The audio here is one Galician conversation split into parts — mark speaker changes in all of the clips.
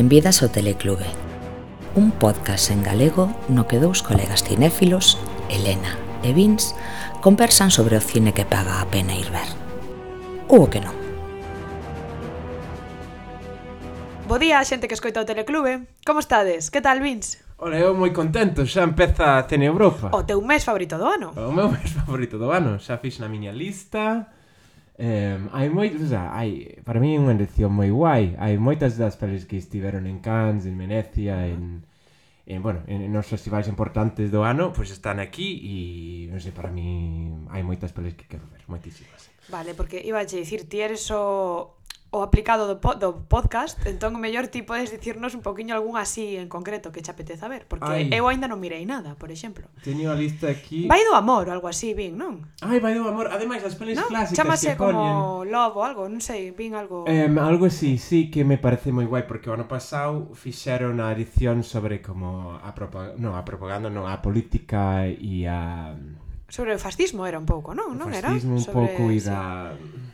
Speaker 1: Benvidas ao Teleclube. Un podcast en galego no que dous colegas cinéfilos, Elena e Vins, conversan sobre o cine que paga a pena ir ver. Ou o que non.
Speaker 2: Bo día, xente que escoita o Teleclube. Como estades? Que tal, Vins?
Speaker 3: Ora, eu moi contento, xa empeza a Cine Europa.
Speaker 2: O teu mes favorito do ano.
Speaker 3: O meu mes favorito do ano, xa fiz na miña lista. Eh, hai moitos, o sea, hai, para mí é unha elección moi guai. Hai moitas das pelis que estiveron en Cannes, en Venecia, uh -huh. en en, bueno, en, en os festivais importantes do ano, pois pues están aquí e non sei, para mí hai moitas pelis que quero ver, moitísimas.
Speaker 2: Vale, porque iba a dicir, ti eres o o aplicado do, po do podcast, entón o mellor ti podes dicirnos un poquinho algún así en concreto que che apeteza ver, porque
Speaker 3: Ai.
Speaker 2: eu aínda non mirei nada, por exemplo.
Speaker 3: Teño a lista aquí.
Speaker 2: Vai do amor ou algo así, vin, non?
Speaker 3: Ai, vai do amor. Ademais, as pelis
Speaker 2: non?
Speaker 3: clásicas
Speaker 2: Chámase
Speaker 3: que ponen...
Speaker 2: como Love ou algo, non sei, vin algo...
Speaker 3: Um, algo así, sí, que me parece moi guai, porque o ano pasado fixeron a edición sobre como a, propaganda, no, a propaganda, non, a política e a...
Speaker 2: Sobre o fascismo era un pouco, non? non era?
Speaker 3: O fascismo un
Speaker 2: sobre...
Speaker 3: pouco e da... Sí.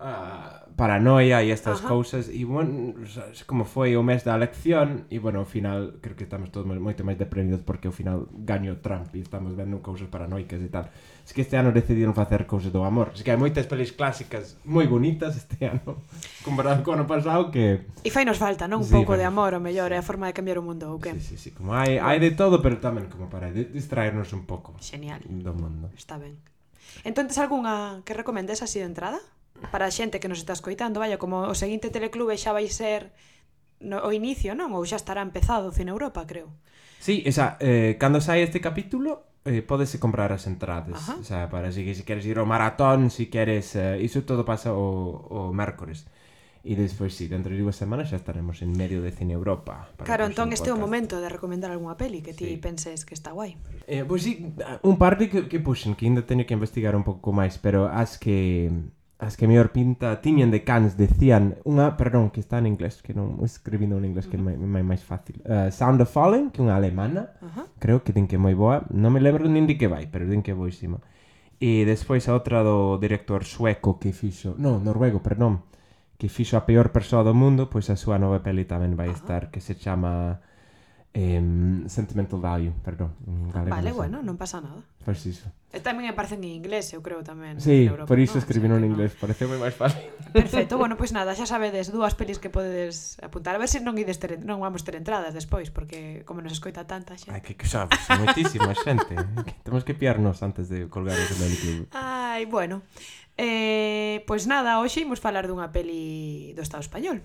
Speaker 3: Ah, paranoia e estas
Speaker 2: Ajá.
Speaker 3: cousas e bueno, como foi o mes da elección e bueno, ao final creo que estamos todos moito máis deprimidos porque ao final gaño Trump e estamos vendo cousas paranoicas e tal es que este ano decidiron facer cousas do amor es que hai moitas pelis clásicas moi bonitas este ano comparado co ano pasado que...
Speaker 2: E fai nos falta, non? Un
Speaker 3: sí,
Speaker 2: pouco de amor, o mellor, é a forma de cambiar o mundo ou que?
Speaker 3: Sí, sí, sí, como hai, hai de todo pero tamén como para distraernos un pouco
Speaker 2: Genial.
Speaker 3: do mundo
Speaker 2: Está ben Entonces, algunha que recomendes así de entrada? para a xente que nos está escoitando, vaya, como o seguinte teleclube xa vai ser no, o inicio, non? Ou xa estará empezado o Cine Europa, creo.
Speaker 3: Sí, esa, eh, cando sai este capítulo, eh, podese comprar as entradas.
Speaker 2: Ajá.
Speaker 3: O sea, para si, si queres ir ao maratón, si queres... Eh, iso todo pasa o, o mércores. E despois, si, sí, dentro de dúas semanas xa estaremos en medio de Cine Europa. Para
Speaker 2: claro, entón este é o momento de recomendar algunha peli que ti
Speaker 3: sí.
Speaker 2: penses que está guai.
Speaker 3: Eh, pois pues, sí, un par de que, que puxen, que ainda teño que investigar un pouco máis, pero as que as que mellor pinta tiñen de cans decían unha, perdón, que está en inglés, que non escribindo en inglés que é uh máis, máis fácil. Uh, Sound of Falling, que é unha alemana,
Speaker 2: uh -huh.
Speaker 3: creo que din que é moi boa, non me lembro nin de que vai, pero din que é boísima. E despois a outra do director sueco que fixo, non, noruego, perdón, que fixo a peor persoa do mundo, pois a súa nova peli tamén vai uh -huh. estar, que se chama eh, sentimental value, perdón.
Speaker 2: Vale,
Speaker 3: no
Speaker 2: bueno, non pasa nada.
Speaker 3: Pois pues iso.
Speaker 2: E tamén aparecen en inglés, eu creo tamén.
Speaker 3: Sí,
Speaker 2: Europa,
Speaker 3: por iso
Speaker 2: no?
Speaker 3: escribino en inglés, no. parece moi máis fácil.
Speaker 2: Perfecto, bueno, pois pues nada, xa sabedes dúas pelis que podedes apuntar. A ver se non ides ter, non vamos ter entradas despois, porque como nos escoita tanta xente.
Speaker 3: Ai, que, que sabes, moitísima xente. Eh, que temos que piarnos antes de colgar o club.
Speaker 2: Ai, bueno. Eh, pois nada, hoxe imos falar dunha peli do Estado Español.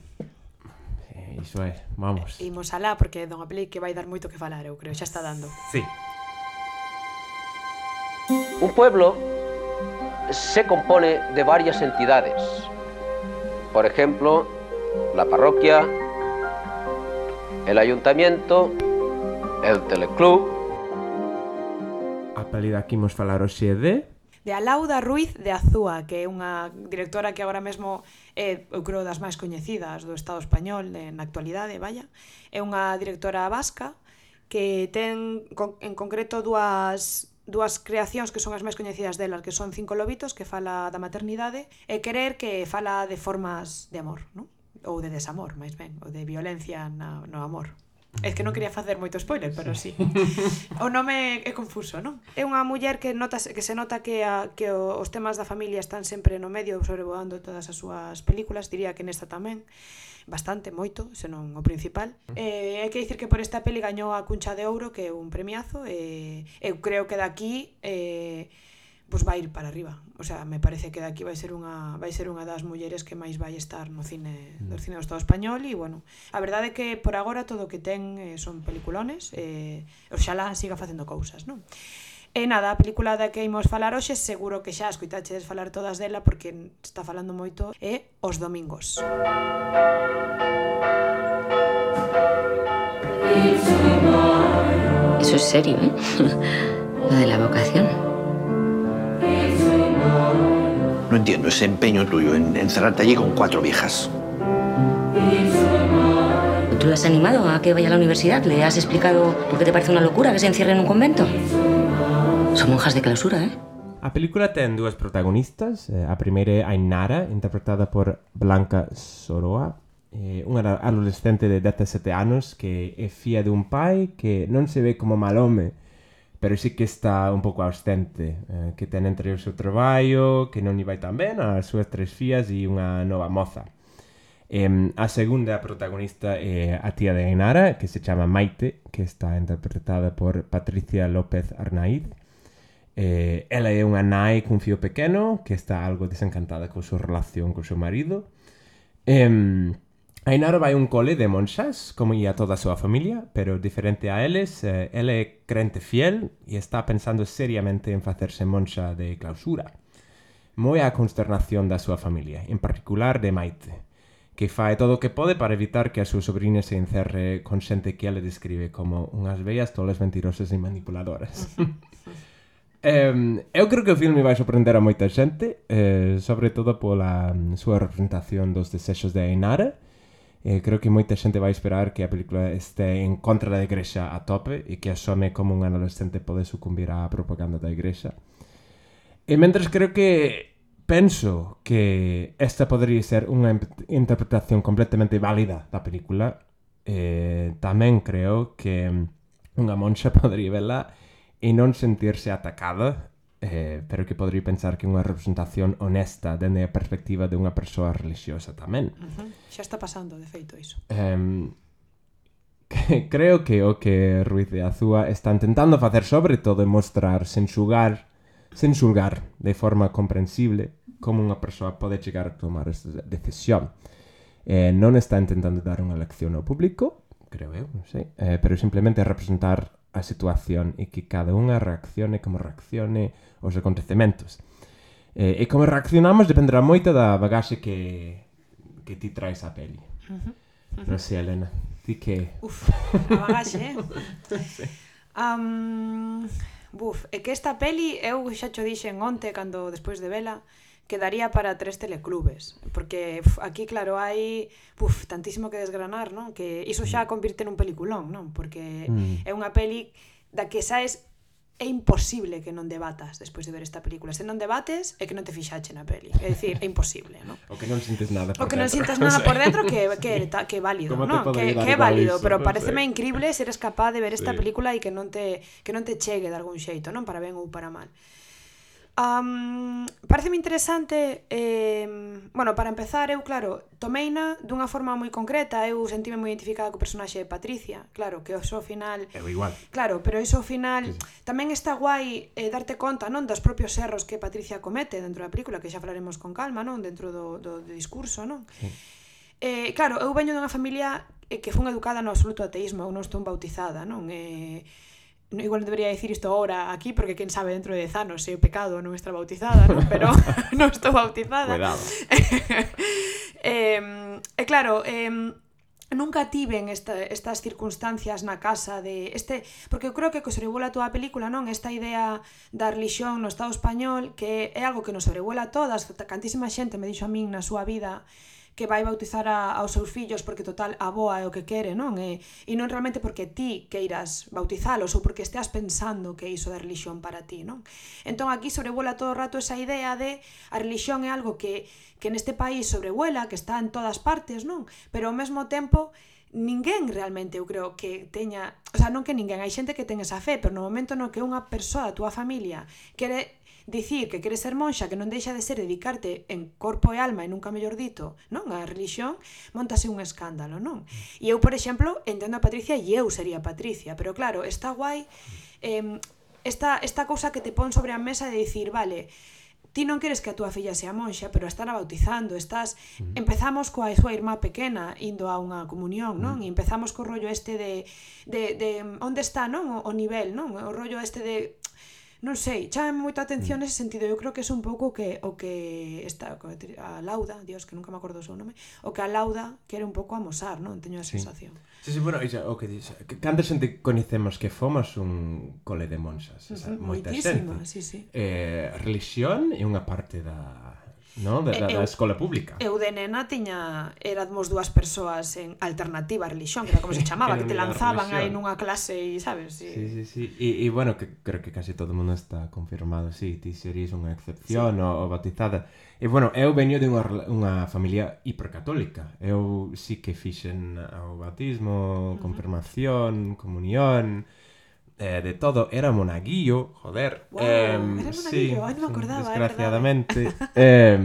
Speaker 3: Iso é, vamos.
Speaker 2: Imos alá porque é peli que vai dar moito que falar, eu creo, xa está dando.
Speaker 3: Sí.
Speaker 4: Un pueblo se compone de varias entidades. Por ejemplo, la parroquia, el ayuntamiento, el teleclub,
Speaker 3: A peli da que imos falar hoxe é de...
Speaker 2: de Alauda Ruiz de Azúa, que é unha directora que agora mesmo é, eu creo, das máis coñecidas do Estado español de, na actualidade, vaya. É unha directora vasca que ten con, en concreto dúas dúas creacións que son as máis coñecidas delas, que son Cinco lobitos, que fala da maternidade, e Querer, que fala de formas de amor, non? ou de desamor, máis ben, ou de violencia na, no amor. É que non quería facer moito spoiler, pero sí. o nome é confuso, non? É unha muller que nota que se nota que a, que os temas da familia están sempre no medio sobrevoando todas as súas películas, diría que nesta tamén bastante, moito, senón o principal. Eh, hai que dicir que por esta peli gañou a Cuncha de Ouro, que é un premiazo, e eh, eu creo que daqui eh, pois vai ir para arriba. O sea, me parece que daqui vai ser unha vai ser unha das mulleres que máis vai estar no cine do mm. cine do Estado español e bueno, a verdade é que por agora todo o que ten eh, son peliculones, eh, oxalá siga facendo cousas, non? E nada, a película da que imos falar hoxe seguro que xa escoitachedes falar todas dela porque está falando moito é Os Domingos.
Speaker 1: Eso es serio, ¿eh? Lo de la vocación.
Speaker 5: No entiendo ese empeño tuyo en encerrarte allí con cuatro viejas.
Speaker 1: ¿Tú le has animado a que vaya a la universidad? ¿Le has explicado por qué te parece una locura que se encierre en un convento? Son monjas de clausura, eh?
Speaker 3: A película ten dúas protagonistas. Eh, a primeira é Ainara, interpretada por Blanca Soroa, Eh, unha adolescente de 17 anos que é fía dun pai que non se ve como mal home, pero sí que está un pouco ausente, eh, que ten entre o seu traballo, que non lle vai tan ben, as súas tres fías e unha nova moza. Eh, a segunda protagonista é a tía de Ainara, que se chama Maite, que está interpretada por Patricia López Arnaiz. Eh, ela é unha nai cun fío pequeno que está algo desencantada con súa relación co seu marido. Eh, Ainara vai a un cole de monxas, como ia toda a súa familia, pero diferente a eles, eh, ela é crente fiel e está pensando seriamente en facerse monxa de clausura. Moi a consternación da súa familia, en particular de Maite, que fai todo o que pode para evitar que a súa sobrina se encerre con xente que ela describe como unhas vellas tolas mentirosas e manipuladoras. Um, eu creo que o filme vai sorprender a moita xente, eh, sobre todo pola um, súa representación dos desexos de Ainara, Eh, creo que moita xente vai esperar que a película este en contra da igrexa a tope e que asome como un adolescente pode sucumbir á propaganda da igrexa. E mentres creo que penso que esta podría ser unha interpretación completamente válida da película. Eh, tamén creo que mm, unha monxa podría vela e non sentirse atacada eh, pero que podría pensar que é unha representación honesta dende a perspectiva de unha persoa religiosa tamén.
Speaker 2: Uh -huh. Xa está pasando, de feito, iso.
Speaker 3: Eh, que, creo que o que Ruiz de Azúa está intentando facer sobre todo é mostrar, sen xugar, sen xulgar de forma comprensible como unha persoa pode chegar a tomar esta decisión. Eh, non está intentando dar unha lección ao público, creo eu, non sei, eh, pero simplemente representar a situación e que cada unha reaccione como reaccione os acontecementos. E, e como reaccionamos dependerá moito da bagaxe que, que ti traes a peli. Uh -huh. Uh -huh. Non sei, Elena, ti que...
Speaker 2: Uf, a bagaxe, eh? sí. um, buf, é que esta peli, eu xa cho dixen onte, cando despois de vela, quedaría para tres teleclubes, porque uf, aquí, claro, hai puf, tantísimo que desgranar, non? Que iso xa mm. convirte nun peliculón, non? Porque mm. é unha peli da que saes é imposible que non debatas despois de ver esta película. Se non debates, é que non te fixache na peli. É dicir, é imposible, non?
Speaker 3: O que non sintes nada por
Speaker 2: O que non dentro. sintas nada por dentro que que que é válido, non? Que que é válido, pero pareceme incrible ser capaz de ver esta sí. película e que non te que non te chegue de algún xeito, non? Para ben ou para mal. Um, pareceme interesante, eh, bueno, para empezar, eu, claro, tomeina dunha forma moi concreta, eu sentime moi identificada co personaxe de Patricia, claro, que iso ao final...
Speaker 3: Eu igual.
Speaker 2: Claro, pero iso ao final... Sí, sí. Tamén está guai eh, darte conta, non, dos propios erros que Patricia comete dentro da película, que xa falaremos con calma, non, dentro do, do, do discurso, non? Sí. Eh, claro, eu veño dunha familia eh, que fun educada no absoluto ateísmo, eu non estou bautizada, non? Eh, igual debería decir isto ahora aquí, porque quen sabe dentro de 10 anos se o pecado non está bautizada, non? pero non estou bautizada.
Speaker 3: Cuidado.
Speaker 2: eh, e claro, eh, nunca tiven esta, estas circunstancias na casa de este porque eu creo que que sobrevuela toda a película non esta idea da religión no Estado español que é algo que nos sobrevuela a todas cantísima xente me dixo a min na súa vida que vai bautizar a, aos seus fillos porque total a boa é o que quere, non? E, e non realmente porque ti queiras bautizalos ou porque esteas pensando que iso da religión para ti, non? Entón aquí sobrevuela todo o rato esa idea de a religión é algo que, que neste país sobrevuela, que está en todas partes, non? Pero ao mesmo tempo ninguén realmente eu creo que teña, o sea, non que ninguén, hai xente que ten esa fe, pero no momento no que unha persoa da túa familia quere dicir que queres ser monxa, que non deixa de ser dedicarte en corpo e alma e nunca mellor dito, non, a religión, montase un escándalo, non? E eu, por exemplo, entendo a Patricia e eu sería Patricia, pero claro, está guai eh, esta, esta cousa que te pon sobre a mesa de dicir, vale, ti non queres que a túa filla sea monxa, pero están a bautizando, estás empezamos coa súa irmá pequena indo a unha comunión, non? E empezamos co rollo este de de de onde está, non? O, o nivel, non? O rollo este de non sei, chame moita atención mm. nese sentido, eu creo que é un pouco que o que está a Lauda, dios que nunca me acordo o seu nome, o que a Lauda quere un pouco amosar, non? Teño a sensación.
Speaker 3: Sí, sí, sí bueno, xa, o que dices, que canta xente coñecemos que fomos un cole de monxas, esa, uh -huh, moita xente.
Speaker 2: Sí, sí.
Speaker 3: Eh, religión é unha parte da no? da, da, da escola pública.
Speaker 2: Eu de nena tiña, éramos dúas persoas en alternativa a religión, que era como se chamaba,
Speaker 3: que,
Speaker 2: que te lanzaban aí nunha clase e, sabes? E...
Speaker 3: Sí, sí, sí. E, e bueno, que, creo que casi todo o mundo está confirmado, sí, ti serías unha excepción sí. o, o batizada. E bueno, eu veño de unha, unha familia hipercatólica. Eu sí que fixen o batismo, confirmación, comunión eh, de todo, era monaguillo, joder.
Speaker 2: Wow,
Speaker 3: eh,
Speaker 2: era monaguillo, sí, Ay, non me acordaba. Eh, eh.
Speaker 3: Desgraciadamente. eh,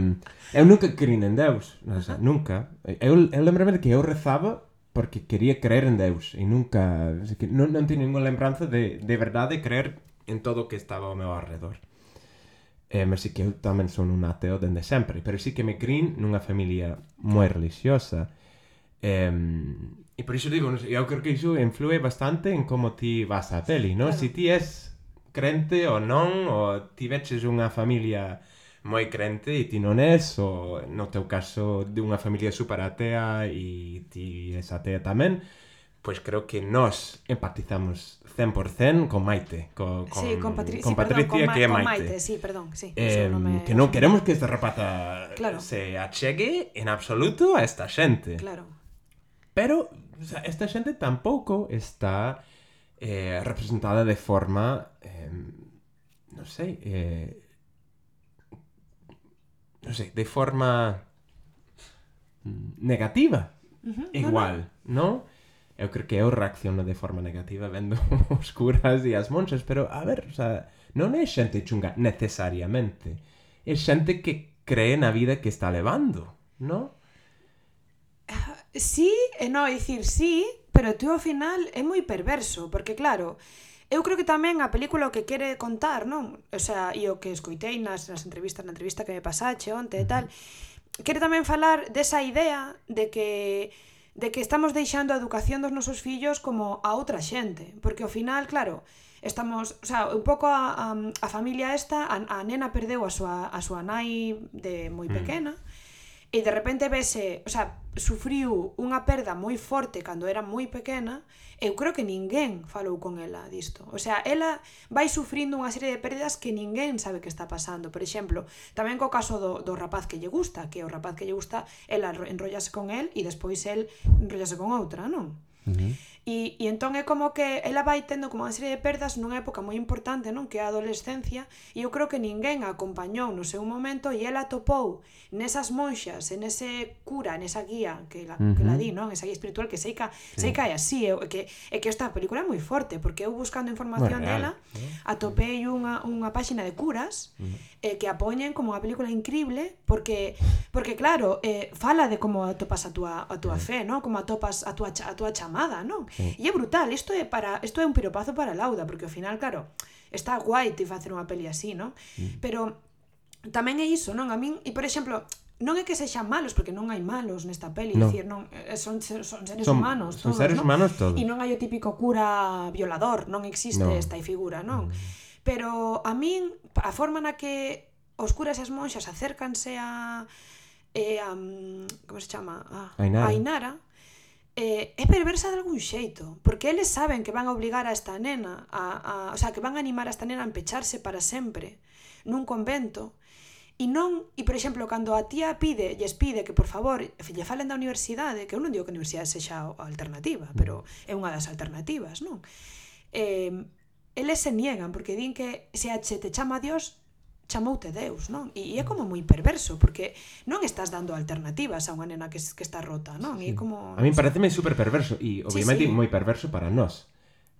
Speaker 3: eu nunca creín en Deus, o sea, nunca. Eu, eu lembrame de que eu rezaba porque quería creer en Deus e nunca... Non, non teño ninguna lembranza de, de verdade creer en todo o que estaba ao meu alrededor. Eh, mas sí que eu tamén son un ateo dende sempre, pero sí que me crin nunha familia moi religiosa. Eh, E por iso digo, eu creo que iso influe bastante en como ti vas á peli, non?
Speaker 2: Claro.
Speaker 3: Si ti és crente ou non, ou ti veches unha familia moi crente e ti non és, ou no teu caso de unha familia super atea e ti és atea tamén, pois creo que nós empatizamos 100% con Maite, co, con,
Speaker 2: sí, con, Patri
Speaker 3: con
Speaker 2: sí,
Speaker 3: Patricia,
Speaker 2: perdón, con
Speaker 3: que é Maite.
Speaker 2: Maite. Sí, perdón, sí,
Speaker 3: eh,
Speaker 2: no me...
Speaker 3: Que non queremos que esta rapaza
Speaker 2: claro.
Speaker 3: se achegue en absoluto a esta xente.
Speaker 2: Claro.
Speaker 3: Pero o sea, esta xente tampouco está eh, representada de forma, eh, non sei, eh, non sei, de forma mm, negativa.
Speaker 2: Uh -huh,
Speaker 3: Igual, non? No? Eu creo que eu reacciono de forma negativa vendo os curas e as monxas, pero, a ver, o sea, non é xente chunga necesariamente. É xente que cree na vida que está levando, non?
Speaker 2: sí eh, e non, dicir sí, pero tú ao final é moi perverso, porque claro, eu creo que tamén a película o que quere contar, non? O sea, e o que escoitei nas, nas entrevistas, na entrevista que me pasache onte e tal, quere tamén falar desa idea de que de que estamos deixando a educación dos nosos fillos como a outra xente, porque ao final, claro, estamos, o sea, un pouco a, a, a familia esta, a, a nena perdeu a súa, a súa nai de moi mm. pequena, mm. e de repente vese, o sea, sufriu unha perda moi forte cando era moi pequena, eu creo que ninguén falou con ela disto. O sea, ela vai sufrindo unha serie de perdas que ninguén sabe que está pasando. Por exemplo, tamén co caso do, do rapaz que lle gusta, que o rapaz que lle gusta, ela enrollase con el e despois el enrollase con outra, non? Uh -huh. E, e entón é como que ela vai tendo como unha serie de perdas nunha época moi importante, non? Que é a adolescencia, e eu creo que ninguén a acompañou no seu momento e ela topou nesas monxas, en ese cura, nesa guía que la, uh -huh. que la di, non? Esa guía espiritual que seica, sí. seica é así, é que, é que esta película é moi forte, porque eu buscando información
Speaker 3: bueno,
Speaker 2: dela, eh? atopei unha, unha páxina de curas uh -huh. eh, que a poñen como unha película increíble, porque, porque claro, eh, fala de como atopas a túa, a túa fe, non? Como atopas a túa, a túa chamada, non? E é brutal, isto é para isto é un piropazo para Lauda, porque ao final, claro, está guai ti facer unha peli así, non? Pero tamén é iso, non? A min, e por exemplo, non é que sexan malos, porque non hai malos nesta peli,
Speaker 3: no.
Speaker 2: dicir, non, eh, eh, son, son seres
Speaker 3: son,
Speaker 2: humanos todos, son
Speaker 3: seres
Speaker 2: non?
Speaker 3: humanos todos.
Speaker 2: E non hai o típico cura violador, non existe
Speaker 3: no.
Speaker 2: esta figura, non? Mm. Pero a min, a forma na que os curas e as monxas acércanse a... Eh, a mm, como se chama? A,
Speaker 3: Ainara.
Speaker 2: A eh, é perversa de algún xeito, porque eles saben que van a obligar a esta nena, a, a, o sea, que van a animar a esta nena a empecharse para sempre nun convento, e non, e por exemplo, cando a tía pide, lles pide que por favor lle falen da universidade, que eu non digo que a universidade sexa a alternativa, pero é unha das alternativas, non? Eh, eles se niegan porque din que se a che te chama a Dios, chamoute Deus, non? E, e é como moi perverso, porque non estás dando alternativas a unha nena que, que está rota, non? Sí. E como...
Speaker 3: A mí pareceme super perverso, e obviamente
Speaker 2: sí, sí.
Speaker 3: moi perverso para nós.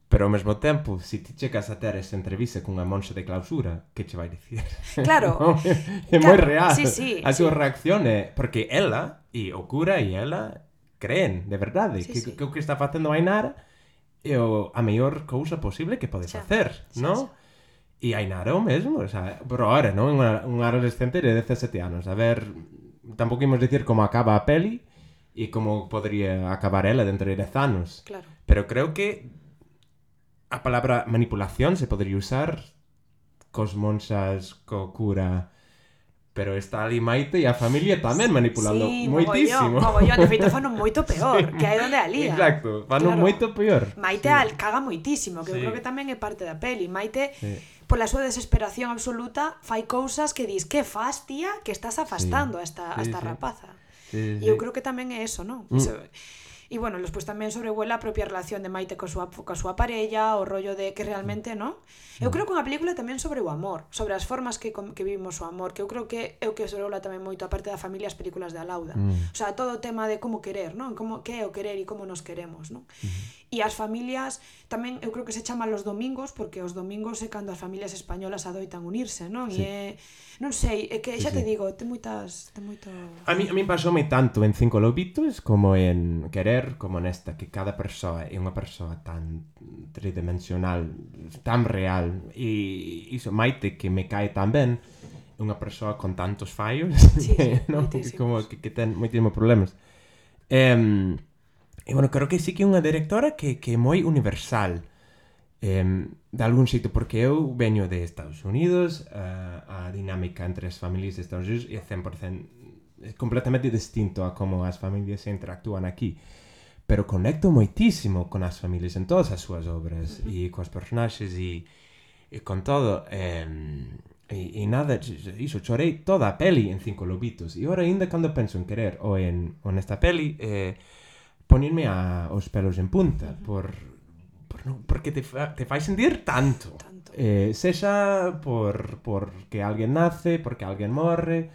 Speaker 3: Pero ao mesmo tempo, se ti checas a ter esa entrevista cunha monxa de clausura, que che vai dicir?
Speaker 2: Claro.
Speaker 3: é moi
Speaker 2: claro,
Speaker 3: real.
Speaker 2: Sí, sí,
Speaker 3: a súa
Speaker 2: sí.
Speaker 3: reacción é... Porque ela, e o cura e ela, creen, de verdade,
Speaker 2: sí,
Speaker 3: que,
Speaker 2: sí.
Speaker 3: que o que está facendo Ainara é o, a mellor cousa posible que pode facer, non? E Ainara o mesmo, o sea, pero ahora, non? Unha, unha adolescente de 17 anos. A ver, tampouco imos dicir como acaba a peli e como podría acabar ela dentro de 10 anos.
Speaker 2: Claro.
Speaker 3: Pero creo que a palabra manipulación se podría usar cos monxas, co cura, pero está ali Maite e a familia tamén manipulando
Speaker 2: sí,
Speaker 3: moitísimo.
Speaker 2: Mogollón, mogollón, de feito fano moito peor, sí. que aí onde a lía.
Speaker 3: Exacto, fano
Speaker 2: claro.
Speaker 3: moito peor.
Speaker 2: Maite
Speaker 3: sí.
Speaker 2: al caga moitísimo, que
Speaker 3: sí.
Speaker 2: eu creo que tamén é parte da peli. Maite
Speaker 3: sí
Speaker 2: pola súa desesperación absoluta fai cousas que dis que fas tía que estás afastando sí, a esta,
Speaker 3: sí, a
Speaker 2: esta
Speaker 3: sí.
Speaker 2: rapaza
Speaker 3: sí, sí.
Speaker 2: e eu creo que tamén é eso non?
Speaker 3: Mm.
Speaker 2: Eso, E, bueno, despois tamén sobrevuela a propia relación de Maite coa súa, coa súa parella, o rollo de que realmente, non? Eu creo que unha película tamén sobre o amor, sobre as formas que, que vivimos o amor, que eu creo que é o que sobrevuela tamén moito a parte da familia as películas de Alauda.
Speaker 3: Mm.
Speaker 2: O sea, todo o tema de como querer, non? Como, que é o querer e como nos queremos, non? Mm. E as familias, tamén eu creo que se chaman los domingos, porque os domingos é cando as familias españolas adoitan unirse, non?
Speaker 3: Sí.
Speaker 2: E é, non sei, é que xa sí, te
Speaker 3: sí.
Speaker 2: digo, ten moitas... Ten moito...
Speaker 3: A mí, a mí pasoume tanto en Cinco Lobitos como en Querer ver como nesta que cada persoa é unha persoa tan tridimensional, tan real e iso Maite que me cae tan ben é unha persoa con tantos fallos
Speaker 2: sí,
Speaker 3: ¿no? como que, que ten moitísimos problemas um, e bueno, creo que sí que é unha directora que, que é moi universal um, de algún xeito porque eu veño de Estados Unidos uh, a dinámica entre as familias de Estados Unidos é 100% é completamente distinto a como as familias interactúan aquí pero conecto moitísimo con as familias en todas as súas obras uh -huh. e coas personaxes e, e con todo e, e, e nada, iso, chorei toda a peli en Cinco Lobitos e ora ainda cando penso en querer ou en, ou nesta peli eh, ponerme a, os pelos en punta por, por no, porque te, fa, te fai sentir tanto,
Speaker 2: tanto.
Speaker 3: Eh, sexa por, por que alguén nace, porque alguén morre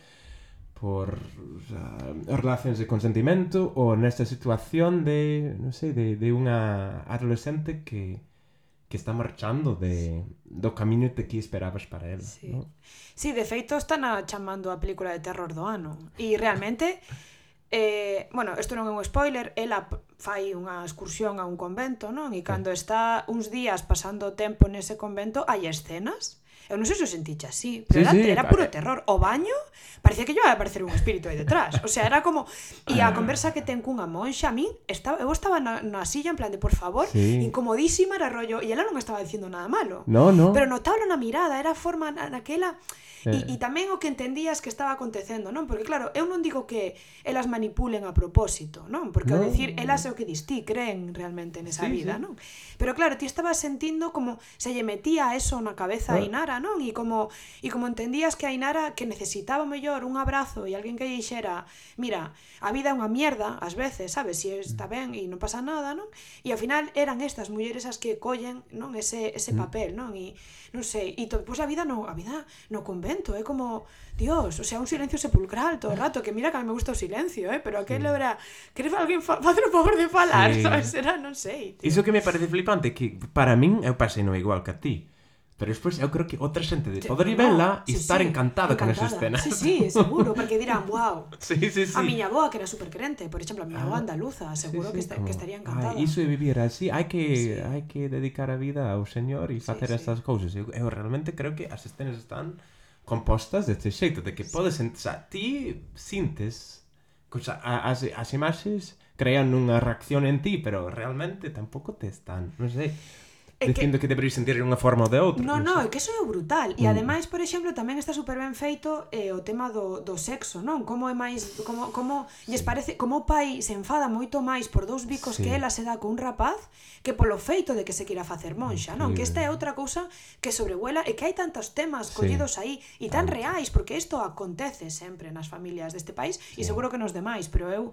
Speaker 3: por uh, relacións de consentimento ou nesta situación de, non sei, de, de unha adolescente que que está marchando de, do camiño que que esperabas para ela.
Speaker 2: Sí.
Speaker 3: ¿no?
Speaker 2: sí, de feito están a chamando a película de terror do ano. E realmente, eh, bueno, isto non é un spoiler, ela fai unha excursión a un convento, non? E cando está uns días pasando o tempo nese convento, hai escenas Eu non sei se o sentiche así, pero
Speaker 3: sí,
Speaker 2: era,
Speaker 3: sí,
Speaker 2: era puro terror. O baño parecía que yo ia aparecer un espírito aí detrás. O sea, era como... E a ah. conversa que ten cunha monxa a min, estaba, eu estaba na, na silla en plan de, por favor,
Speaker 3: sí.
Speaker 2: incomodísima era rollo, e ela non estaba dicindo nada malo.
Speaker 3: No, no.
Speaker 2: Pero notaba na mirada, era a forma na, naquela... E, e tamén o que entendías que estaba acontecendo, non? Porque claro, eu non digo que elas manipulen a propósito, non? Porque
Speaker 3: no, ao
Speaker 2: decir, elas é o que dis ti, creen realmente nesa
Speaker 3: sí,
Speaker 2: vida,
Speaker 3: sí.
Speaker 2: non? Pero claro, ti estabas sentindo como se lle metía eso na cabeza a Inara, non? E como e como entendías que a Inara que necesitaba mellor un abrazo e alguén que lle dixera, mira, a vida é unha mierda ás veces, sabes? Si está ben e non pasa nada, non? E ao final eran estas mulleres as que collen, non, ese ese
Speaker 3: mm.
Speaker 2: papel, non? E non sei, e pois pues, a vida non, a vida non convence momento, é como, Dios, o sea, un silencio sepulcral todo o rato, que mira que a mí me gusta o silencio, eh, pero aquelo sí. era, queres alguén fa facer o favor de falar,
Speaker 3: sí.
Speaker 2: sabes, era, non sei. Tío.
Speaker 3: Iso que me parece flipante, que para min, eu pasei no igual que a ti, Pero despois eu creo que outra xente de poder vela
Speaker 2: sí, e
Speaker 3: estar
Speaker 2: sí,
Speaker 3: encantada, encantada con esa escena.
Speaker 2: Sí, sí, seguro, porque dirán, wow.
Speaker 3: Sí, sí, sí.
Speaker 2: A miña boa, que era super crente, por exemplo, a miña boa ah, andaluza, seguro sí, sí, que, está,
Speaker 3: como,
Speaker 2: que estaría encantada.
Speaker 3: Ai, iso de vivir así, hai que
Speaker 2: sí.
Speaker 3: hai que dedicar a vida ao Señor e facer
Speaker 2: sí, sí.
Speaker 3: estas cousas. Eu, eu realmente creo que as escenas están compostas deste xeito, de que podes, xa, ti sintes cosa, as, as imaxes crean unha reacción en ti, pero realmente tampouco te están, non sei
Speaker 2: é
Speaker 3: dicindo que, que deberías sentir de unha forma ou de outra.
Speaker 2: Non,
Speaker 3: non,
Speaker 2: no, é que eso é brutal. E
Speaker 3: mm.
Speaker 2: ademais, por exemplo, tamén está super ben feito eh, o tema do, do sexo, non? Como é máis como como sí. lles parece, como o pai se enfada moito máis por dous bicos
Speaker 3: sí.
Speaker 2: que ela se dá con un rapaz que polo feito de que se quira facer monxa, non? Sí. Que esta é outra cousa que sobrevuela e que hai tantos temas collidos sí. aí e tan reais, porque isto acontece sempre nas familias deste país sí. e seguro que nos demais, pero eu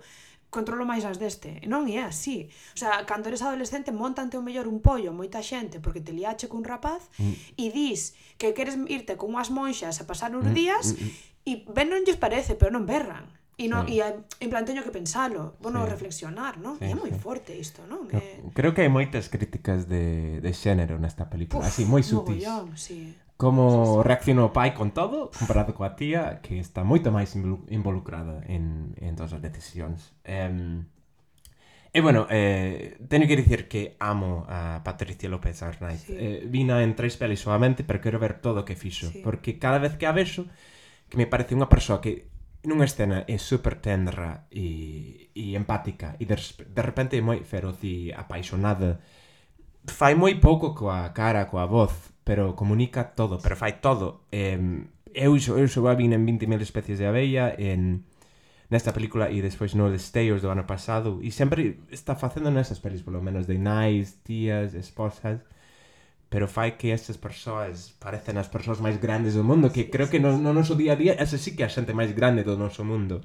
Speaker 2: controlo máis as deste. E non é así. O sea, cando eres adolescente montante o mellor un pollo moita xente porque te liache cun rapaz mm. e dis que queres irte con unhas monxas a pasar uns mm. días mm. mm. e ben non lles parece, pero non berran. E non
Speaker 3: sí.
Speaker 2: e en plan teño que pensalo, bueno,
Speaker 3: sí.
Speaker 2: reflexionar, non?
Speaker 3: Sí,
Speaker 2: e é moi
Speaker 3: sí.
Speaker 2: forte isto, non? É...
Speaker 3: Creo que hai moitas críticas de, de xénero nesta película, Uf, así moi sutis.
Speaker 2: Mogollón, sí.
Speaker 3: Como reaccionou o pai con todo, comparado coa tía, que está moito máis involucrada en, en todas as decisións. Um, e, bueno, eh, teño que dicir que amo a Patricia López Arnaiz.
Speaker 2: Sí.
Speaker 3: Eh, vina en tres pelis solamente, pero quero ver todo o que fixo.
Speaker 2: Sí.
Speaker 3: Porque cada vez que a vexo, que me parece unha persoa que nunha escena é super tendra e, e empática e de, de repente é moi feroz e apaixonada fai moi pouco coa cara, coa voz pero comunica todo, pero fai todo. Eh, eu, eu só vin en 20.000 especies de abella en nesta película e despois no The Stayers do ano pasado e sempre está facendo nesas pelis polo menos de nais, tías, esposas pero fai que estas persoas parecen as persoas máis grandes do mundo que creo que no, no noso día a día esa sí que é a xente máis grande do noso mundo.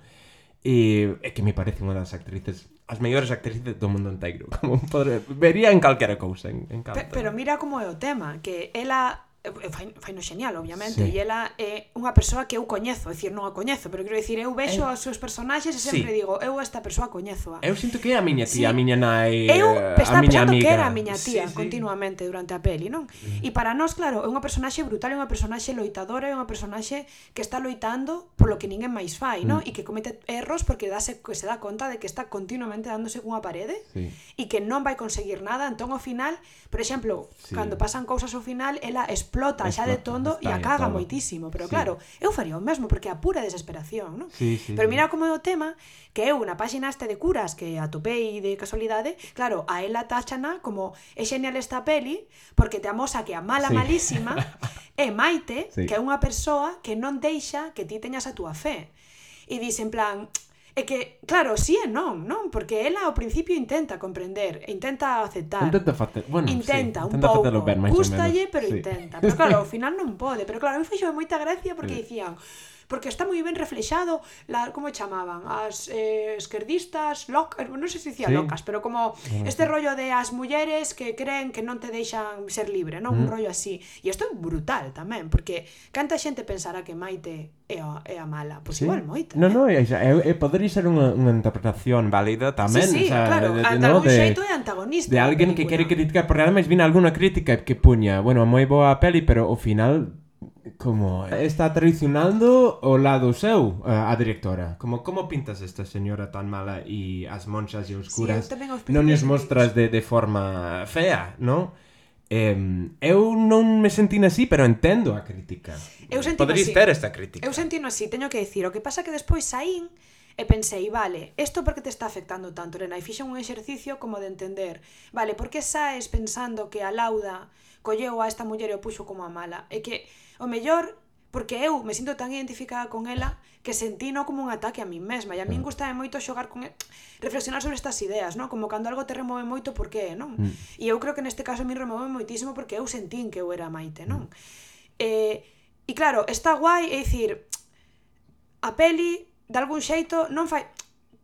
Speaker 3: E é que me parece unha das actrices as mellores actrices do mundo inteiro. Como podre, vería en calquera cousa. En, en
Speaker 2: Pe, pero mira como é o tema, que ela Eh, eh, faino genial, obviamente,
Speaker 3: sí.
Speaker 2: e ela é unha persoa que eu coñezo, é dicir, non a coñezo, pero quero dicir, eu vexo eh,
Speaker 3: eu...
Speaker 2: os seus personaxes e sempre
Speaker 3: sí.
Speaker 2: digo, eu esta persoa coñezoa.
Speaker 3: Eu sinto que é a miña tía, sí. a miña nai,
Speaker 2: eu
Speaker 3: a miña amiga.
Speaker 2: que era a miña tía
Speaker 3: sí, sí.
Speaker 2: continuamente durante a peli, non? Mm. E para nós, claro, é unha personaxe brutal, é unha personaxe loitadora, é unha personaxe que está loitando polo que ninguén máis fai,
Speaker 3: mm. non?
Speaker 2: E que comete erros porque dase que se dá conta de que está continuamente dándose cunha parede
Speaker 3: sí.
Speaker 2: e que non vai conseguir nada, entón ao final, por exemplo,
Speaker 3: sí.
Speaker 2: cando pasan cousas ao final, ela es explota, xa de tondo e a caga moitísimo, pero
Speaker 3: sí.
Speaker 2: claro, eu faría o mesmo porque é a pura desesperación, non?
Speaker 3: Sí, sí,
Speaker 2: pero mira como é o tema que eu na páxina este de curas que atopei de casualidade, claro, a ela táchana como é genial esta peli porque te amosa que a mala
Speaker 3: sí.
Speaker 2: malísima é Maite,
Speaker 3: sí.
Speaker 2: que é unha persoa que non deixa que ti teñas a túa fe. E dis en plan, É que, claro, sí e non, non? Porque ela ao principio intenta comprender, intenta aceptar.
Speaker 3: Intenta facer, bueno,
Speaker 2: intenta
Speaker 3: sí,
Speaker 2: un
Speaker 3: intenta
Speaker 2: pouco.
Speaker 3: Ben, Gustalle,
Speaker 2: pero
Speaker 3: sí.
Speaker 2: intenta. Pero claro, ao final non pode. Pero claro, me fixo moita gracia porque
Speaker 3: sí.
Speaker 2: dicían, porque está moi ben reflexado la, como chamaban, as eh, esquerdistas, locas, er, non sei se dicía
Speaker 3: sí.
Speaker 2: locas, pero como este rollo de as mulleres que creen que non te deixan ser libre, non?
Speaker 3: Mm.
Speaker 2: Un rollo así. E isto é brutal tamén, porque canta xente pensará que Maite é a, é a mala, pois
Speaker 3: sí.
Speaker 2: igual moita.
Speaker 3: Non,
Speaker 2: eh?
Speaker 3: non, é, é, é podería ser unha, unha interpretación válida tamén,
Speaker 2: sí, sí,
Speaker 3: o sea,
Speaker 2: claro,
Speaker 3: de,
Speaker 2: de,
Speaker 3: no, de,
Speaker 2: xeito é antagonista.
Speaker 3: De alguén que quere criticar, porque ademais vin alguna crítica que puña, bueno, moi boa a peli, pero ao final Como eh. está traicionando o lado seu eh, a directora. Como como pintas esta señora tan mala e as monxas e oscuras
Speaker 2: sí,
Speaker 3: non os mostras de, de forma fea, non? Eh, eu non me sentín así, pero entendo a crítica.
Speaker 2: Eu
Speaker 3: Poderis
Speaker 2: así.
Speaker 3: ter esta crítica.
Speaker 2: Eu sentino así, teño que dicir. O que pasa que despois saín e pensei, vale, isto por que te está afectando tanto, Elena? E fixen un exercicio como de entender, vale, por que saes pensando que a Lauda colleu a esta muller e o puxo como a mala? É que o mellor porque eu me sinto tan identificada con ela que sentí no como un ataque a min mesma e a min gustame moito xogar con e- reflexionar sobre estas ideas, non? Como cando algo te remove moito por qué, non?
Speaker 3: Mm.
Speaker 2: E eu creo que neste caso me remove moitísimo porque eu sentín que eu era Maite, non?
Speaker 3: Mm.
Speaker 2: Eh, e claro, está guai, é dicir, a peli de algún xeito non fai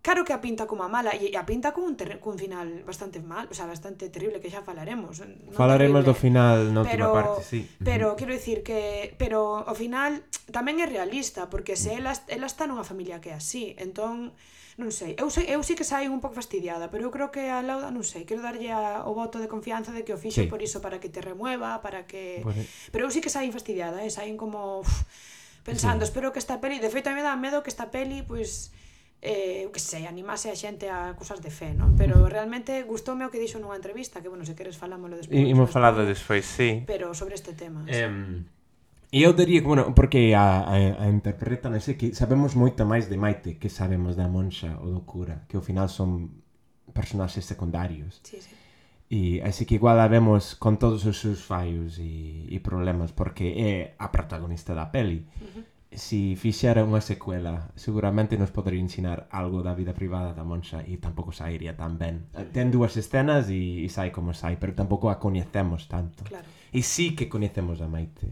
Speaker 2: Claro que a pinta como a mala e a pinta con un, cun final bastante mal, o sea, bastante terrible que xa falaremos. Non
Speaker 3: falaremos
Speaker 2: terrible, do
Speaker 3: final na última
Speaker 2: pero,
Speaker 3: parte, sí.
Speaker 2: Pero quero dicir que pero ao final tamén é realista porque se ela ela está nunha familia que é así, entón non sei, eu sei, eu sí que saí un pouco fastidiada, pero eu creo que a Lauda, non sei, quero darlle a, o voto de confianza de que o fixo
Speaker 3: sí.
Speaker 2: por iso para que te remueva, para que
Speaker 3: pues.
Speaker 2: Pero eu sí que saí fastidiada, eh, saín como uf, pensando,
Speaker 3: sí.
Speaker 2: espero que esta peli, de feito a mí me dá medo que esta peli pois pues, eh, eu que sei, animase a xente a cousas de fe, non? Pero mm. realmente gustoume o que dixo nunha entrevista, que, bueno, se queres falámoslo despois.
Speaker 3: Imos falado despois, sí.
Speaker 2: Pero sobre este tema.
Speaker 3: Eh. E eu diría que, bueno, porque a, a, a interpretan ese que sabemos moito máis de Maite que sabemos da monxa ou do cura, que ao final son personaxes secundarios.
Speaker 2: Sí, sí.
Speaker 3: E así que igual a vemos con todos os seus fallos e, e problemas, porque é a protagonista da peli.
Speaker 2: Uh -huh
Speaker 3: si fixera unha secuela, seguramente nos podería ensinar algo da vida privada da Monxa e tampouco sairía tan ben. Ten dúas escenas e, e sai como sai, pero tampouco a coñecemos tanto.
Speaker 2: Claro.
Speaker 3: E sí que coñecemos a Maite.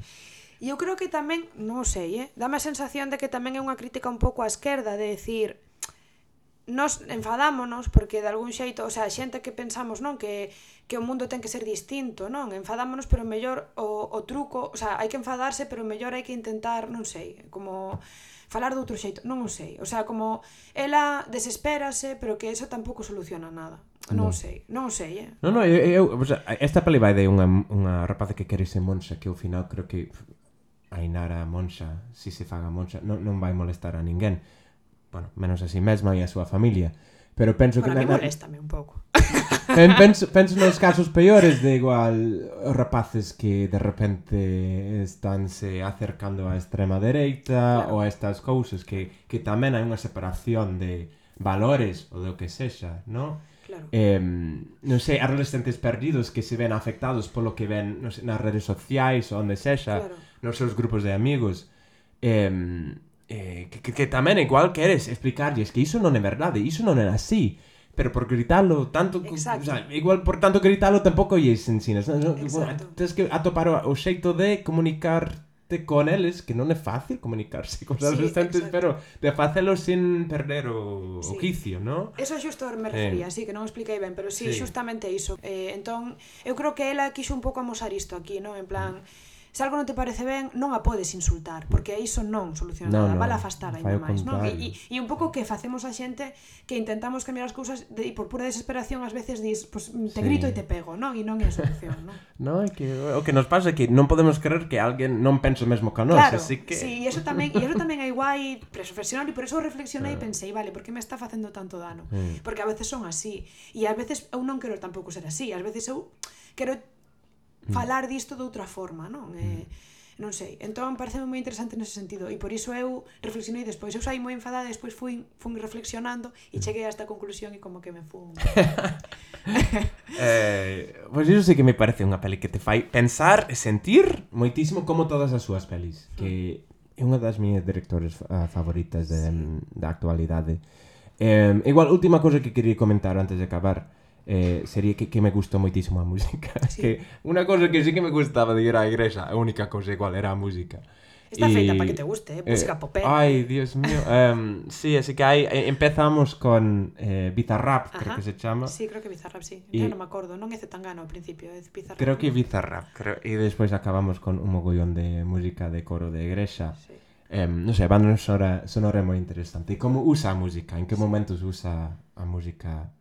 Speaker 2: E eu creo que tamén, non sei, eh, dame a sensación de que tamén é unha crítica un pouco á esquerda de decir nos enfadámonos porque de algún xeito, o sea, xente que pensamos, non, que que o mundo ten que ser distinto, non? Enfadámonos, pero mellor o, o truco, o sea, hai que enfadarse, pero mellor hai que intentar, non sei, como falar de outro xeito, non o sei. O sea, como ela desespérase, pero que eso tampouco soluciona nada. Non,
Speaker 3: non
Speaker 2: sei, non sei, eh.
Speaker 3: Non, non, eu, eu o sea, esta peli vai de unha, unha rapaza que quere ser monxa, que ao final creo que Ainara Monxa, si se faga monxa, non, non vai molestar a ninguén bueno, menos a si mesma e a súa familia. Pero penso
Speaker 2: bueno,
Speaker 3: que...
Speaker 2: Bueno, a mí moléstame un pouco.
Speaker 3: Pen, penso, penso nos casos peores de igual rapaces que de repente estánse acercando á extrema dereita
Speaker 2: claro.
Speaker 3: ou a estas cousas que, que tamén hai unha separación de valores ou do que sexa, non?
Speaker 2: Claro.
Speaker 3: Eh, non sei, adolescentes perdidos que se ven afectados polo que ven non sei, nas redes sociais ou onde sexa,
Speaker 2: claro.
Speaker 3: nos seus grupos de amigos. Eh, eh, que, que, que tamén igual queres explicarlles que iso non é verdade, iso non é así pero por gritalo tanto
Speaker 2: Exacto.
Speaker 3: o sea, igual por tanto gritalo tampouco lles ensinas no, bueno, tens que atopar o, o xeito de comunicarte con eles que non é fácil comunicarse con os
Speaker 2: sí, restantes
Speaker 3: pero de facelo sin perder o,
Speaker 2: sí.
Speaker 3: o quicio, no?
Speaker 2: Eso xusto me refería, eh. sí, que non expliquei ben pero sí,
Speaker 3: sí.
Speaker 2: xustamente iso eh, entón, eu creo que ela quixo un pouco amosar isto aquí, no? en plan mm se algo non te parece ben, non a podes insultar, porque aí iso non soluciona
Speaker 3: no,
Speaker 2: nada,
Speaker 3: no,
Speaker 2: vale afastar ainda máis, non? E, e, e un pouco que facemos a xente que intentamos cambiar as cousas de, e por pura desesperación ás veces dis, pues, te
Speaker 3: sí.
Speaker 2: grito e te pego, non? E non é a solución, non?
Speaker 3: no, é que o que nos pasa é que non podemos querer que alguén non pense o mesmo que nós,
Speaker 2: claro,
Speaker 3: así que
Speaker 2: Sí, e iso tamén, e iso tamén é guai profesional e por eso reflexionei
Speaker 3: ah.
Speaker 2: e pensei, vale, por que me está facendo tanto dano?
Speaker 3: Mm.
Speaker 2: Porque a veces son así, e a veces eu non quero tampouco ser así, ás veces eu quero falar disto de outra forma, non? Eh, mm. non sei, entón parece moi interesante nese sentido e por iso eu reflexionei despois. Eu saí moi enfadada despois fui, fui reflexionando e cheguei a esta conclusión e como que me fun.
Speaker 3: Eh, pois pues iso sí que me parece unha peli que te fai pensar e sentir moitísimo como todas as súas pelis que é unha das minhas directores uh, favoritas de, sí. da actualidade. Eh, igual, última cousa que quería comentar antes de acabar eh, sería que, que me gustou moitísimo a música.
Speaker 2: Sí.
Speaker 3: Que unha cousa que sí que me gustaba de ir á igrexa, a única cousa igual era a música.
Speaker 2: Está
Speaker 3: y,
Speaker 2: feita para que te guste, eh? eh música eh, popera.
Speaker 3: Ay, Dios mío. Um, sí, así que ahí eh, empezamos con eh, Bizarrap,
Speaker 2: Ajá.
Speaker 3: creo que se chama.
Speaker 2: Sí, creo que Bizarrap, sí.
Speaker 3: Y...
Speaker 2: Yo non me acordo, non é Zetangana ao principio, é Bizarrap.
Speaker 3: Creo que Bizarrap, creo. E despois acabamos con un mogollón de música de coro de igrexa.
Speaker 2: Sí.
Speaker 3: Um, non sei, sé, banda sonora, sonora moi interesante. E como usa a música, en que sí. momentos usa a música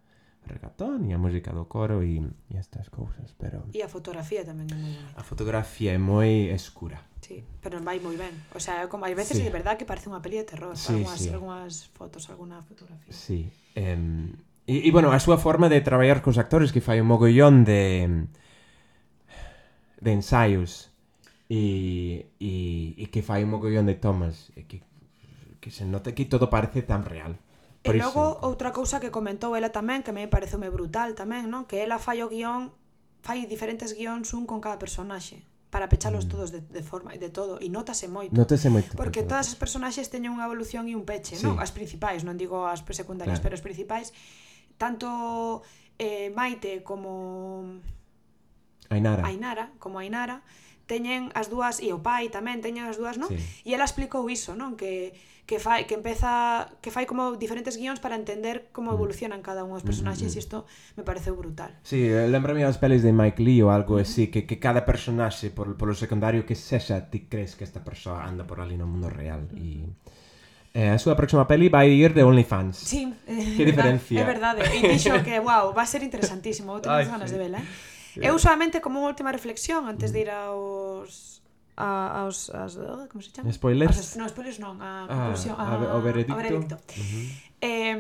Speaker 3: regatón e a música do coro e, e estas cousas, pero...
Speaker 2: E a fotografía tamén é moi bonita.
Speaker 3: A fotografía é moi escura.
Speaker 2: Sí, pero vai moi ben. O sea, como hai veces
Speaker 3: sí.
Speaker 2: de verdad que parece unha peli de terror,
Speaker 3: sí,
Speaker 2: algunhas,
Speaker 3: sí.
Speaker 2: algunhas fotos, alguna fotografía.
Speaker 3: Sí. Um, e, e, bueno, a súa forma de traballar cos actores que fai un mogollón de de ensaios e, e, e que fai un mogollón de tomas e que, que se nota que todo parece tan real.
Speaker 2: E
Speaker 3: Por
Speaker 2: logo,
Speaker 3: iso.
Speaker 2: outra cousa que comentou ela tamén, que me pareceume brutal tamén, non? Que ela fai o guión, fai diferentes guións un con cada personaxe para pechalos mm. todos de, de forma e de todo e notase moito.
Speaker 3: Notase moito.
Speaker 2: Porque personaxe. todas as personaxes teñen unha evolución e un peche,
Speaker 3: sí.
Speaker 2: non? As principais, non digo as secundarias,
Speaker 3: claro.
Speaker 2: pero as principais tanto eh, Maite como
Speaker 3: Ainara.
Speaker 2: Ainara, como Ainara, teñen as dúas e o pai tamén teñen as dúas, non?
Speaker 3: Sí.
Speaker 2: E ela explicou iso, non? Que que fai que empeza que fai como diferentes guións para entender como
Speaker 3: mm.
Speaker 2: evolucionan cada un dos mm, personaxes mm, e mm -hmm. isto me pareceu brutal.
Speaker 3: Sí, lembrame as pelis de Mike Lee ou algo así, que, que cada personaxe por o secundario que sexa ti crees que esta persoa anda por ali no mundo real e mm -hmm. Eh, a súa próxima peli vai ir de OnlyFans.
Speaker 2: Sí, eh,
Speaker 3: que diferencia.
Speaker 2: É verdade, e dixo que, wow, va a ser interesantísimo,
Speaker 3: tenes
Speaker 2: ganas
Speaker 3: sí.
Speaker 2: de vela, eh? Eu solamente como unha última reflexión antes de ir aos a, aos as, oh, como se chama?
Speaker 3: Spoilers?
Speaker 2: As, non, spoilers non, a
Speaker 3: ah,
Speaker 2: conclusión, ah,
Speaker 3: a, a, o veredicto.
Speaker 2: O veredicto. Uh -huh. eh,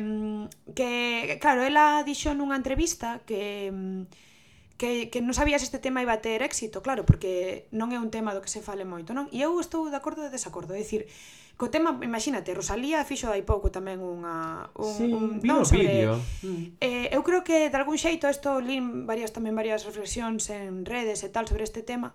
Speaker 2: que, claro, ela dixo nunha entrevista que que, que non sabías este tema iba a ter éxito, claro, porque non é un tema do que se fale moito, non? E eu estou de acordo e desacordo, é dicir, Co tema, imagínate, Rosalía fixo hai pouco tamén unha... Un,
Speaker 3: sí,
Speaker 2: un, non, sobre,
Speaker 3: vídeo. Mm. Mm.
Speaker 2: Eh, eu creo que de algún xeito isto lin varias tamén varias reflexións en redes e tal sobre este tema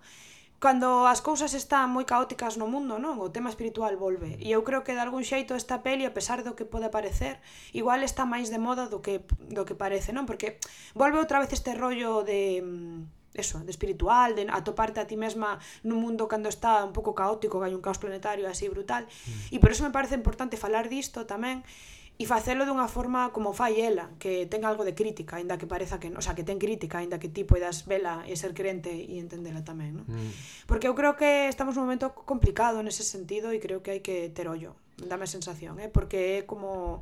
Speaker 2: cando as cousas están moi caóticas no mundo, non? O tema espiritual volve. E eu creo que de algún xeito esta peli, a pesar do que pode parecer, igual está máis de moda do que do que parece, non? Porque volve outra vez este rollo de mm, eso, de espiritual, de atoparte a ti mesma nun mundo cando está un pouco caótico, que hai un caos planetario así brutal. Mm. E por eso me parece importante falar disto tamén e facelo dunha forma como fai ela, que ten algo de crítica, aínda que pareza que, o sea, que ten crítica, aínda que ti poidas vela e ser crente e entendela tamén, non?
Speaker 3: Mm.
Speaker 2: Porque eu creo que estamos nun momento complicado nese sentido e creo que hai que ter ollo, dame sensación, eh? porque é como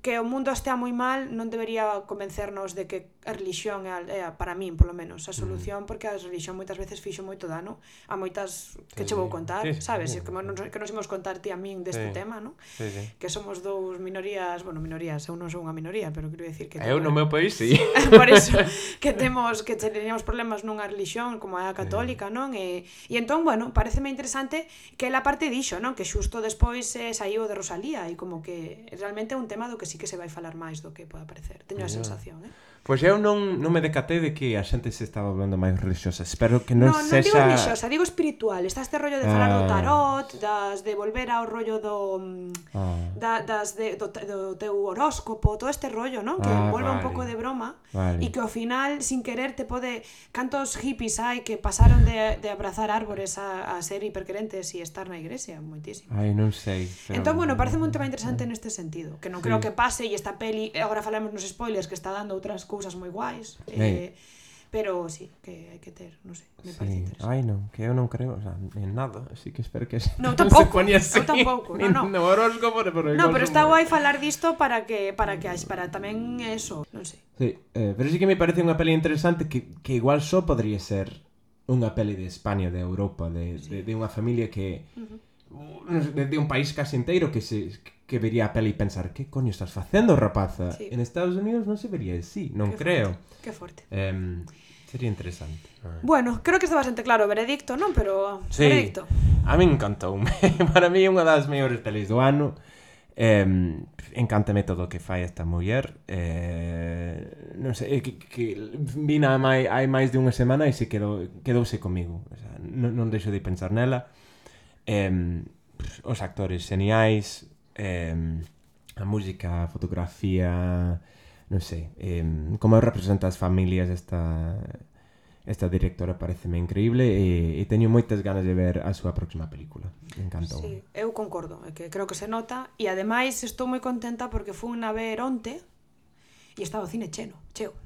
Speaker 2: que o mundo estea moi mal non debería convencernos de que a religión é, a, para min, polo menos, a mm. solución porque a religión moitas veces fixo moito dano a moitas que
Speaker 3: sí,
Speaker 2: che vou contar,
Speaker 3: sí,
Speaker 2: sabes?
Speaker 3: Sí.
Speaker 2: Que, non, que nos imos contar ti a min deste
Speaker 3: sí,
Speaker 2: tema, non?
Speaker 3: Sí, sí.
Speaker 2: Que somos dous minorías, bueno, minorías, eu non sou unha minoría, pero quero dicir que...
Speaker 3: Ah,
Speaker 2: eu
Speaker 3: no meu país, sí.
Speaker 2: por iso, que temos, que teníamos problemas nunha religión como é a católica, non? E, e entón, bueno, pareceme interesante que ela parte dixo, non? Que xusto despois eh, saiu de Rosalía e como que realmente é un tema do do que sí que se vai falar máis do que pode parecer. Teño a sensación, eh?
Speaker 3: Pois eu non, non me decatei de que a xente se estaba volvendo máis religiosa. Espero que non,
Speaker 2: non
Speaker 3: sexa...
Speaker 2: Non, digo religiosa, digo espiritual. Está este rollo de falar
Speaker 3: ah.
Speaker 2: do tarot, das de volver ao rollo do... Mm,
Speaker 3: ah.
Speaker 2: Da, das de, do, do teu horóscopo, todo este rollo, non? Que
Speaker 3: ah,
Speaker 2: envolve
Speaker 3: vale.
Speaker 2: un pouco de broma.
Speaker 3: Vale.
Speaker 2: E que ao final, sin querer, te pode... Cantos hippies hai que pasaron de, de abrazar árbores a, a ser hipercrentes e estar na iglesia? moitísimo.
Speaker 3: Ai, non sei. Pero...
Speaker 2: Entón, bueno, parece un tema interesante neste sentido. Que non
Speaker 3: sí.
Speaker 2: creo que pase e esta peli... Agora falamos nos spoilers que está dando outras cousas cousas moi guais.
Speaker 3: Eh,
Speaker 2: eh pero sí, que hai que ter, non sei, me
Speaker 3: sí.
Speaker 2: parece interesante.
Speaker 3: Ai non, que eu non creo, o sea, en nada, así que espero que
Speaker 2: no, tampouco, se
Speaker 3: poña así.
Speaker 2: Non, tampouco, no, no.
Speaker 3: No, horóscopo, pero
Speaker 2: no, pero está guai falar disto para que para que para tamén eso, non sei.
Speaker 3: Sí, eh, pero sí que me parece unha peli interesante que, que igual só podría ser unha peli de España, de Europa, de, sí. de, de unha familia que... Uh -huh de, de un país casi inteiro que se que vería a peli e pensar que coño estás facendo, rapaza?
Speaker 2: Sí.
Speaker 3: En Estados Unidos non se vería así, non
Speaker 2: que
Speaker 3: creo.
Speaker 2: Forte. Que forte.
Speaker 3: Eh, sería interesante.
Speaker 2: Bueno, creo que está bastante claro o veredicto, non? Pero
Speaker 3: sí.
Speaker 2: veredicto.
Speaker 3: A min encantoume. Para mí é unha das mellores pelis do ano. Eh, encántame todo o que fai esta muller eh, non sei que, que vina mai, hai máis de unha semana e se quedou, quedouse comigo o sea, non, non deixo de pensar nela eh, os actores geniais, eh, a música, a fotografía, non sei, eh, como representa as familias esta esta directora pareceme increíble e, e teño moitas ganas de ver a súa próxima película. Encantou.
Speaker 2: Sí, eu concordo, é que creo que se nota e ademais estou moi contenta porque fui a ver onte e estaba o cine cheno, cheo.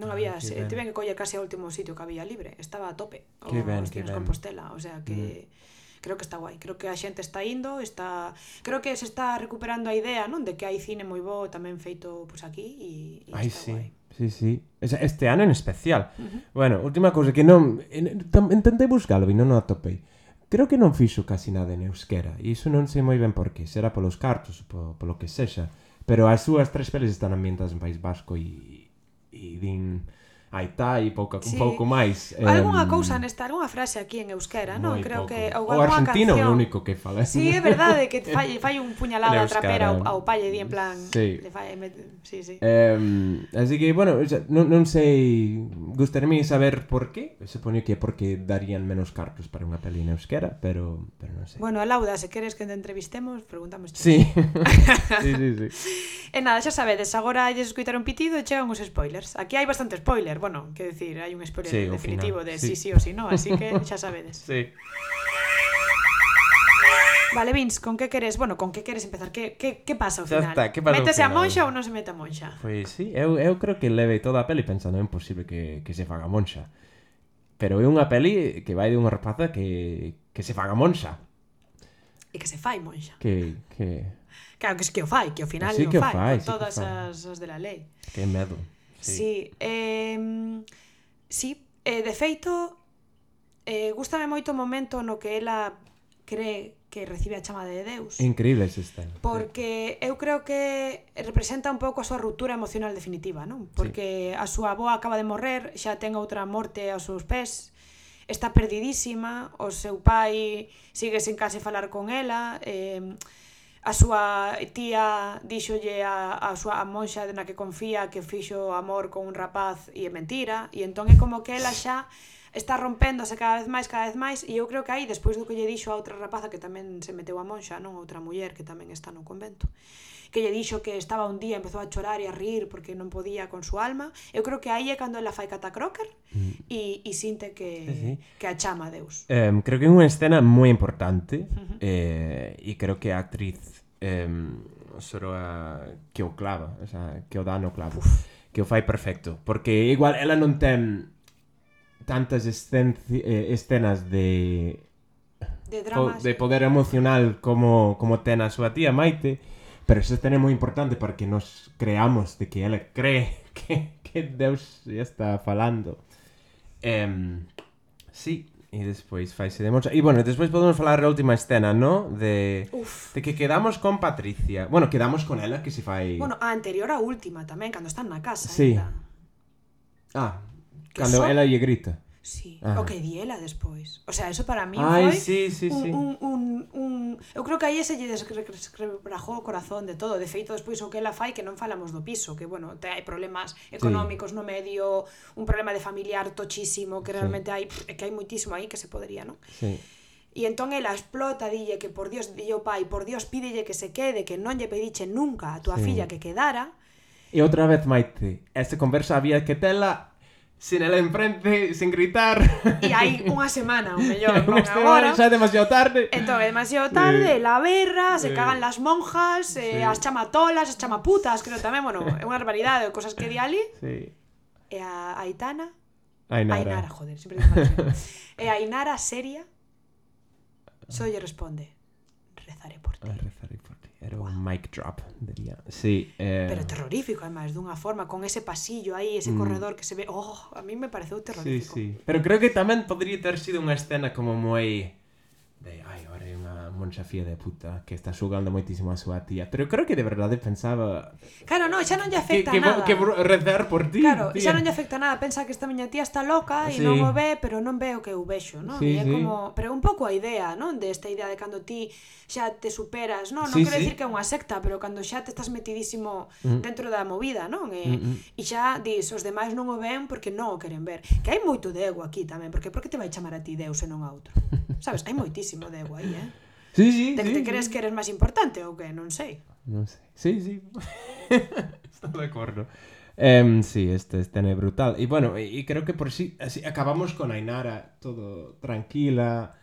Speaker 2: Non ah, había,
Speaker 3: ah,
Speaker 2: se, tiven que coller casi ao último sitio que había libre, estaba a tope.
Speaker 3: Que ben,
Speaker 2: os
Speaker 3: que ben.
Speaker 2: Compostela, o sea que mm creo que está guai, creo que a xente está indo, está creo que se está recuperando a idea, non, de que hai cine moi bo tamén feito pois pues, aquí e, e
Speaker 3: Ai,
Speaker 2: está
Speaker 3: sí.
Speaker 2: guai.
Speaker 3: Sí, sí. Este ano en especial. Uh -huh. Bueno, última cousa que non... Intentei buscalo e non o atopei. Creo que non fixo casi nada en euskera. E iso non sei moi ben por que. Será polos cartos, po, polo que sexa. Pero as súas tres peles están ambientadas en País Vasco e, e din Aitá e pouco,
Speaker 2: sí.
Speaker 3: un pouco máis.
Speaker 2: Algunha
Speaker 3: um...
Speaker 2: cousa nesta, algunha frase aquí en euskera, non? Creo
Speaker 3: pouco.
Speaker 2: que ou
Speaker 3: o argentino
Speaker 2: canción...
Speaker 3: é o único que fala.
Speaker 2: Sí, é verdade que fai, fai un puñalada
Speaker 3: a
Speaker 2: trapera ao, ao palle di en plan
Speaker 3: sí.
Speaker 2: le fai, me... sí, sí.
Speaker 3: Um, así que bueno, xa, non, non sei, gustaríame saber por qué. Supoño que é porque darían menos cartos para unha peli en euskera, pero pero non sei.
Speaker 2: Bueno, a Lauda, se queres que te entrevistemos, preguntamos.
Speaker 3: Sí. sí, sí, sí.
Speaker 2: E nada, xa sabedes, agora lles escuitar un pitido e chegan os spoilers. Aquí hai bastante spoiler, bueno, que decir, hai un spoiler
Speaker 3: sí,
Speaker 2: definitivo
Speaker 3: final,
Speaker 2: de
Speaker 3: sí.
Speaker 2: sí, sí ou sí, no, así que xa sabedes.
Speaker 3: Sí.
Speaker 2: Vale, Vince, con que queres, bueno, con que queres empezar? Que que que pasa ao final?
Speaker 3: Está, que pasa
Speaker 2: Métese
Speaker 3: final?
Speaker 2: a monxa ou non se mete a monxa?
Speaker 3: Pois pues, sí, eu, eu creo que levei toda a peli pensando é imposible que, que se faga monxa. Pero é unha peli que vai de unha rapaza que, que se faga monxa.
Speaker 2: E que se fai monxa.
Speaker 3: Que, que...
Speaker 2: Claro, que es que o fai, que ao final
Speaker 3: sí, que o
Speaker 2: fai,
Speaker 3: fai
Speaker 2: con
Speaker 3: sí,
Speaker 2: todas as, as de la lei.
Speaker 3: Que medo.
Speaker 2: Sí, sí eh, sí eh, de feito, eh, gustame moito o momento no que ela cree que recibe a chama de Deus.
Speaker 3: É increíble ese escena.
Speaker 2: Porque eu creo que representa un pouco a súa ruptura emocional definitiva, non? Porque sí. a súa avó acaba de morrer, xa ten outra morte aos seus pés, está perdidísima, o seu pai sigue sen case falar con ela, eh, a súa tía díxolle a, a súa a monxa na que confía que fixo amor con un rapaz e é mentira, e entón é como que ela xa está rompéndose cada vez máis, cada vez máis, e eu creo que aí, despois do que lle dixo a outra rapaza que tamén se meteu a monxa, non outra muller que tamén está no convento, que lle dixo que estaba un día empezou a chorar e a rir porque non podía con súa alma eu creo que aí é cando ela fai catacroker mm. e, e sinte que,
Speaker 3: sí, sí.
Speaker 2: que a chama a Deus
Speaker 3: um, creo que é unha escena moi importante uh -huh. eh, e creo que a actriz eh, soro a, que o clava o sea, que o dá no clavo Uf. que o fai perfecto porque igual ela non ten tantas escen eh, escenas de
Speaker 2: de, dramas.
Speaker 3: de poder emocional como como ten a súa tía Maite, Pero eso tamén é moi importante porque nos creamos de que ela cree que, que Deus ya está falando. Um, sí, e despois faise de mocha. E bueno, despois podemos falar da última escena, ¿no? De
Speaker 2: Uf.
Speaker 3: de que quedamos con Patricia. Bueno, quedamos con ela que se fai
Speaker 2: Bueno, a anterior a última tamén, cando están na casa,
Speaker 3: Sí.
Speaker 2: Ainda.
Speaker 3: Ah,
Speaker 2: que
Speaker 3: cando ela lle grita.
Speaker 2: Sí,
Speaker 3: ah.
Speaker 2: o que diela despois. O sea, eso para mí
Speaker 3: Ay,
Speaker 2: foi
Speaker 3: sí, sí,
Speaker 2: un,
Speaker 3: sí.
Speaker 2: Un, un, un, eu creo que aí ese lle desquebrajou o corazón de todo. De feito, despois o que ela fai que non falamos do piso, que bueno, te hai problemas económicos sí. no medio, un problema de familiar tochísimo, que realmente sí. hai pff, que hai muitísimo aí que se podría, non?
Speaker 3: Sí.
Speaker 2: E entón ela explota, dille que por Dios, dille o pai, por Dios pídelle que se quede, que non lle pediche nunca a tua
Speaker 3: sí.
Speaker 2: filla que quedara.
Speaker 3: E outra vez, Maite, esa conversa había que tela sin ela enfrente, sin gritar.
Speaker 2: E hai unha semana, o mellor, non agora.
Speaker 3: Xa é demasiado tarde.
Speaker 2: Entón, é demasiado tarde,
Speaker 3: eh,
Speaker 2: la berra, se
Speaker 3: eh,
Speaker 2: cagan las monjas, eh, sí. as chamatolas, as chamaputas, creo tamén, bueno, é unha barbaridade de cosas que di ali.
Speaker 3: Sí.
Speaker 2: E a Aitana...
Speaker 3: Ainara.
Speaker 2: Ainara, joder, sempre digo E eh, a Ainara seria só lle responde, rezaré por ti.
Speaker 3: Ah, rezaré Era wow. un mic drop, diría. Sí, eh...
Speaker 2: Pero terrorífico, además, dunha forma, con ese pasillo aí, ese
Speaker 3: mm.
Speaker 2: corredor que se ve... Oh, a mí me pareceu terrorífico.
Speaker 3: Sí, sí. Pero creo que tamén podría ter sido unha escena como moi monxa fía de puta que está xugando moitísimo a súa tía. Pero creo que de verdade pensaba...
Speaker 2: Claro, no, xa non lle afecta
Speaker 3: que, que,
Speaker 2: nada.
Speaker 3: Que rezar por ti.
Speaker 2: Claro,
Speaker 3: tía.
Speaker 2: xa non lle afecta nada. Pensa que esta miña tía está loca e sí. non o ve, pero non ve o que eu vexo, non?
Speaker 3: Sí,
Speaker 2: e é
Speaker 3: sí.
Speaker 2: como... Pero un pouco a idea, non? De esta idea de cando ti xa te superas, non? Non
Speaker 3: sí,
Speaker 2: quero
Speaker 3: sí.
Speaker 2: dicir que é unha secta, pero cando xa te estás metidísimo
Speaker 3: mm.
Speaker 2: dentro da movida, non? E,
Speaker 3: mm -mm.
Speaker 2: e xa dis, os demais non o ven porque non o queren ver. Que hai moito de ego aquí tamén, porque por que te vai chamar a ti Deus e non a outro? Sabes, hai moitísimo de ego aí, eh?
Speaker 3: Sí, sí,
Speaker 2: De que
Speaker 3: sí, te
Speaker 2: crees que eres máis importante ou que non sei.
Speaker 3: Non sei. Sí, sí. Estou de acordo. Um, sí, este escena é brutal. E bueno, e creo que por si sí, así acabamos con Ainara todo tranquila,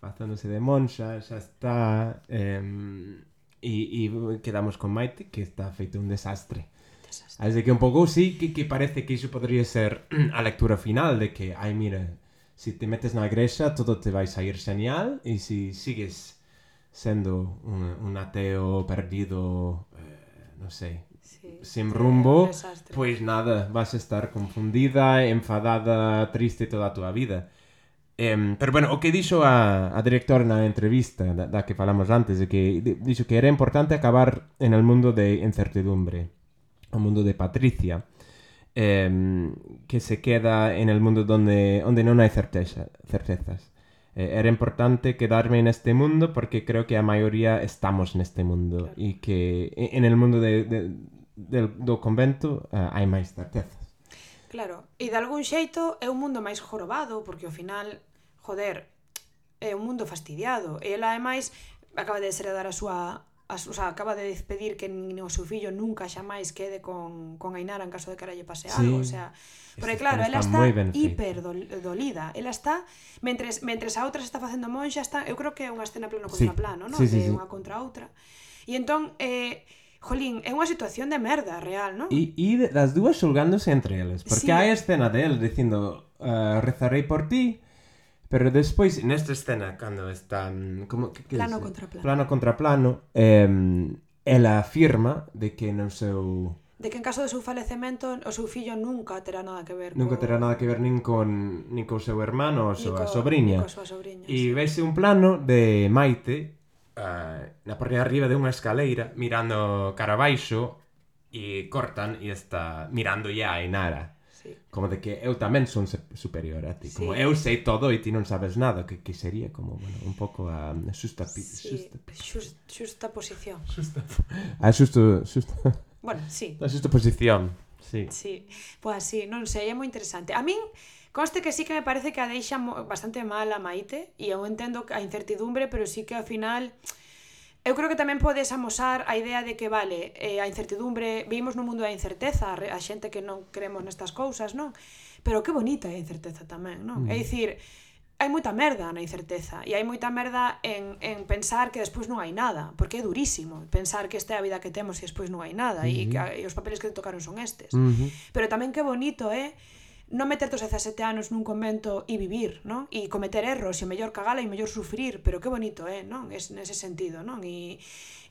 Speaker 3: facéndose de monxa, xa está... Um, e, e quedamos con Maite, que está feito un desastre.
Speaker 2: desastre.
Speaker 3: Así que un pouco sí que, que parece que iso podría ser a lectura final de que, ai, mira, se si te metes na grexa todo te vai sair genial e se si sigues sendo un, un ateo perdido, eh, non sei,
Speaker 2: Sí,
Speaker 3: sin rumbo, pois nada, vas a estar confundida, enfadada, triste toda a tua vida. Em, pero bueno, o que dixo a, a directora na entrevista da, da que falamos antes, de que di- dixo que era importante acabar en el mundo de incertidumbre, o mundo de Patricia, em, que se queda en el mundo donde, onde non hai certeza, certezas. eh, era importante quedarme en este mundo porque creo que a mayoría estamos en este
Speaker 2: mundo
Speaker 3: y que en el mundo de, de, del, do convento eh, hai máis certezas.
Speaker 2: Claro, e de algún xeito é un mundo máis jorobado porque ao final, joder, é un mundo fastidiado. E ela ademais, máis acaba de desheredar a súa as, o sea, acaba de despedir que nin o seu fillo nunca xa máis quede con, con Ainara en caso de que lle pase algo, sí. o sea, porque claro, ela
Speaker 3: está,
Speaker 2: está hiper dolida, ela está mentres mentres a outra se está facendo monxa, está, eu creo que é unha escena plano contra sí. plano, non?
Speaker 3: Sí, sí, sí.
Speaker 2: unha contra outra. E entón eh Jolín, é unha situación de merda real, non?
Speaker 3: E, e das dúas xulgándose entre eles, porque
Speaker 2: sí.
Speaker 3: hai escena de él dicindo uh, rezarei por ti, Pero despois, nesta escena, cando está... Mm, como, que, que
Speaker 2: plano
Speaker 3: dice?
Speaker 2: contra plano.
Speaker 3: Plano contra plano, eh, ela afirma de que no seu...
Speaker 2: De que en caso do seu falecemento o seu fillo nunca terá nada que ver
Speaker 3: Nunca
Speaker 2: co...
Speaker 3: terá nada que ver nin con, nin co seu hermano ou súa sobrinha.
Speaker 2: Ni súa sobrinha.
Speaker 3: E sí. vese un plano de Maite uh, na parte de arriba de unha escaleira mirando cara abaixo e cortan e está mirando ya a Inara.
Speaker 2: Sí.
Speaker 3: Como de que eu tamén son superior a ti.
Speaker 2: Sí.
Speaker 3: Como eu sei todo e ti non sabes nada. Que, que sería como, bueno, un pouco a xusta...
Speaker 2: Sí.
Speaker 3: Xusta,
Speaker 2: xusta posición.
Speaker 3: Xusta. A xusto... xusta...
Speaker 2: Bueno, sí.
Speaker 3: A xusta posición. Sí.
Speaker 2: Sí. Pois pues, sí, non sei, é moi interesante. A min... Conste que sí que me parece que a deixa bastante mal a Maite e eu entendo a incertidumbre, pero sí que ao final Eu creo que tamén podes amosar a idea de que, vale, eh, a incertidumbre, vivimos nun mundo da incerteza, a xente que non creemos nestas cousas, non? Pero que bonita é a incerteza tamén, non? Mm. É dicir, hai moita merda na incerteza e hai moita merda en, en pensar que despois non hai nada, porque é durísimo pensar que esta é a vida que temos e despois non hai nada mm -hmm. e, mm-hmm. que, e os papeles que te tocaron son estes.
Speaker 3: Mm -hmm.
Speaker 2: Pero tamén que bonito é eh, non meter dos 17 anos nun convento e vivir, non? E cometer erros, e mellor cagala e mellor sufrir, pero que bonito, eh, non? Es nese sentido, non? E,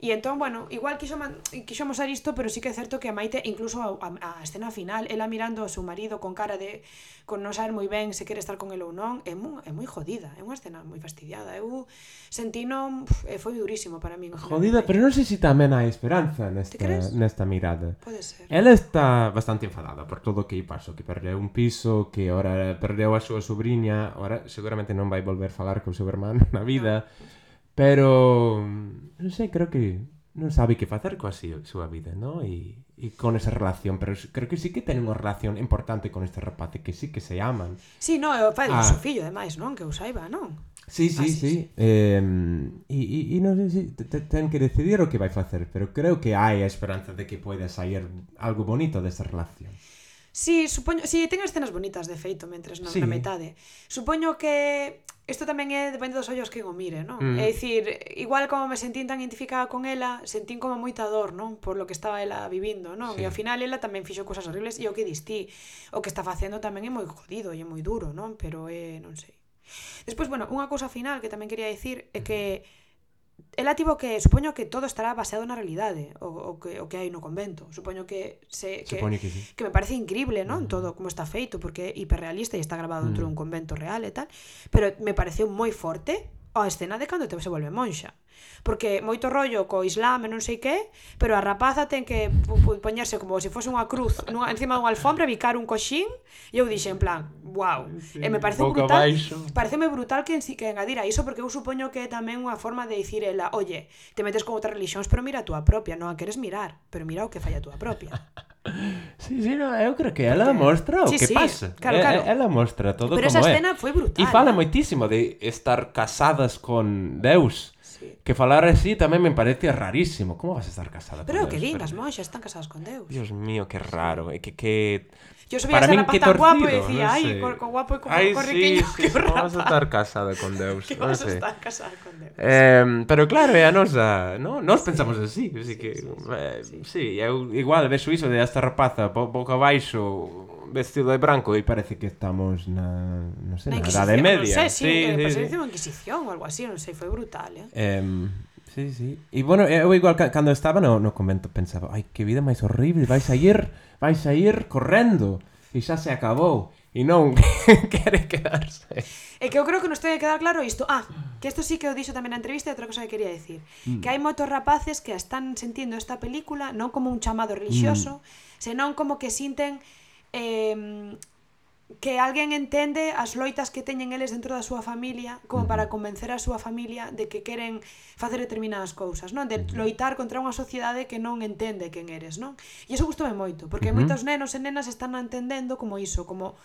Speaker 2: E entón, bueno, igual quiso, man, quixo mostrar isto, pero sí que é certo que a Maite, incluso a, a, a escena final, ela mirando ao seu marido con cara de con non saber moi ben se quere estar con el ou non, é moi, é moi jodida, é unha escena moi fastidiada. Eu sentino, e foi durísimo para mí.
Speaker 3: Jodida, pero non sei se tamén hai esperanza nesta, nesta mirada.
Speaker 2: Pode ser.
Speaker 3: Ela está bastante enfadada por todo o que pasou, que perdeu un piso, que ora perdeu a súa sobrinha, ora seguramente non vai volver a falar co seu hermano na vida. No. Pero, mm, non sei, creo que non sabe que facer coa si, súa vida, non? E, e con esa relación, pero creo que sí que ten unha relación importante con este rapaz, que sí que se aman.
Speaker 2: Sí, no, é o pai
Speaker 3: ah.
Speaker 2: seu fillo, ademais, non? Que o saiba, non?
Speaker 3: Sí, sí,
Speaker 2: ah, sí.
Speaker 3: sí. sí. Eh, e, e, e non sei se ten que decidir o que vai facer, pero creo que hai a esperanza de que poida sair algo bonito desta relación.
Speaker 2: Sí, supoño, sí, ten escenas bonitas de feito mentres non
Speaker 3: sí.
Speaker 2: na metade. Supoño que Isto tamén é depende dos ollos que o mire, non?
Speaker 3: Mm.
Speaker 2: É dicir, igual como me sentín tan identificada con ela, sentín como moita dor, non? Por lo que estaba ela vivindo, non?
Speaker 3: Sí.
Speaker 2: E ao final ela tamén fixo cousas horribles e o que distí, o que está facendo tamén é moi jodido e é moi duro, non? Pero é, non sei. Despois, bueno, unha cousa final que tamén quería dicir é que mm Ela tivo que, supoño que todo estará baseado na realidade, o, o, que, o que hai no convento. Supoño que se que,
Speaker 3: supoño que, sí.
Speaker 2: que me parece increíble, non? Uh -huh. Todo como está feito, porque é hiperrealista e está grabado uh -huh. dentro dun convento real e tal, pero me pareceu moi forte a escena de cando te se volve monxa. Porque moito rollo co islam e non sei que, pero a rapaza ten que poñerse como se fose unha cruz nunha, encima dunha alfombra, bicar un coxín, e eu dixen en plan, wow. Sí, e me parece brutal,
Speaker 3: baixo.
Speaker 2: pareceme brutal que, que engadira iso, porque eu supoño que é tamén unha forma de dicir ela, oye, te metes con outras religións, pero mira a túa propia, non a queres mirar, pero mira o que falla a túa propia.
Speaker 3: Sí, sí, no, eu creo que ela mostra o
Speaker 2: sí,
Speaker 3: que
Speaker 2: sí,
Speaker 3: pasa.
Speaker 2: Claro, claro.
Speaker 3: Ela mostra todo
Speaker 2: Pero
Speaker 3: como é.
Speaker 2: Pero esa escena é. foi brutal.
Speaker 3: E fala
Speaker 2: ¿no?
Speaker 3: moitísimo de estar casadas con Deus.
Speaker 2: Sí.
Speaker 3: Que falar así tamén me parece rarísimo. Como vas a estar casada
Speaker 2: Pero
Speaker 3: con
Speaker 2: que
Speaker 3: Deus?
Speaker 2: lindas,
Speaker 3: Pero...
Speaker 2: están casadas con Deus.
Speaker 3: Dios mío, que raro. E que, que
Speaker 2: Yo subía
Speaker 3: Para
Speaker 2: a
Speaker 3: min, que
Speaker 2: torcido, guapo e
Speaker 3: dicía,
Speaker 2: ai, con co, guapo e co,
Speaker 3: ai, co
Speaker 2: riquiño,
Speaker 3: sí,
Speaker 2: que
Speaker 3: sí,
Speaker 2: bravo.
Speaker 3: Vamos a estar casada con Deus.
Speaker 2: que vas no
Speaker 3: sé.
Speaker 2: a estar casada con Deus.
Speaker 3: Eh, pero claro, é a nosa, no? Nos sí. pensamos así, así sí, que... Sí, sí, eh, sí. sí eu igual vexo iso de esta rapaza boca baixo vestido de branco e parece que estamos na, non sei,
Speaker 2: na,
Speaker 3: na Edade Media.
Speaker 2: Non sei, sí,
Speaker 3: sí,
Speaker 2: eh,
Speaker 3: sí,
Speaker 2: pois
Speaker 3: sí,
Speaker 2: sí. Inquisición ou algo así, non sei, foi brutal, eh.
Speaker 3: Eh, Sí, sí. E bueno, eh, eu igual ca, cando estaba no, no convento pensaba, ai, que vida máis horrible, vais a ir, vais a ir correndo e xa se acabou. E non quere quedarse.
Speaker 2: E que eu creo que nos ten que quedar claro isto. Ah, que isto sí que eu dixo tamén na entrevista e outra cosa que quería decir.
Speaker 3: Mm.
Speaker 2: Que hai moitos rapaces que están sentindo esta película non como un chamado religioso,
Speaker 3: mm.
Speaker 2: senón como que sinten eh, que alguén entende as loitas que teñen eles dentro da súa familia como para convencer a súa familia de que queren facer determinadas cousas, non? De loitar contra unha sociedade que non entende quen eres, non? E iso gustoume moito, porque moitos nenos e nenas están entendendo como iso, como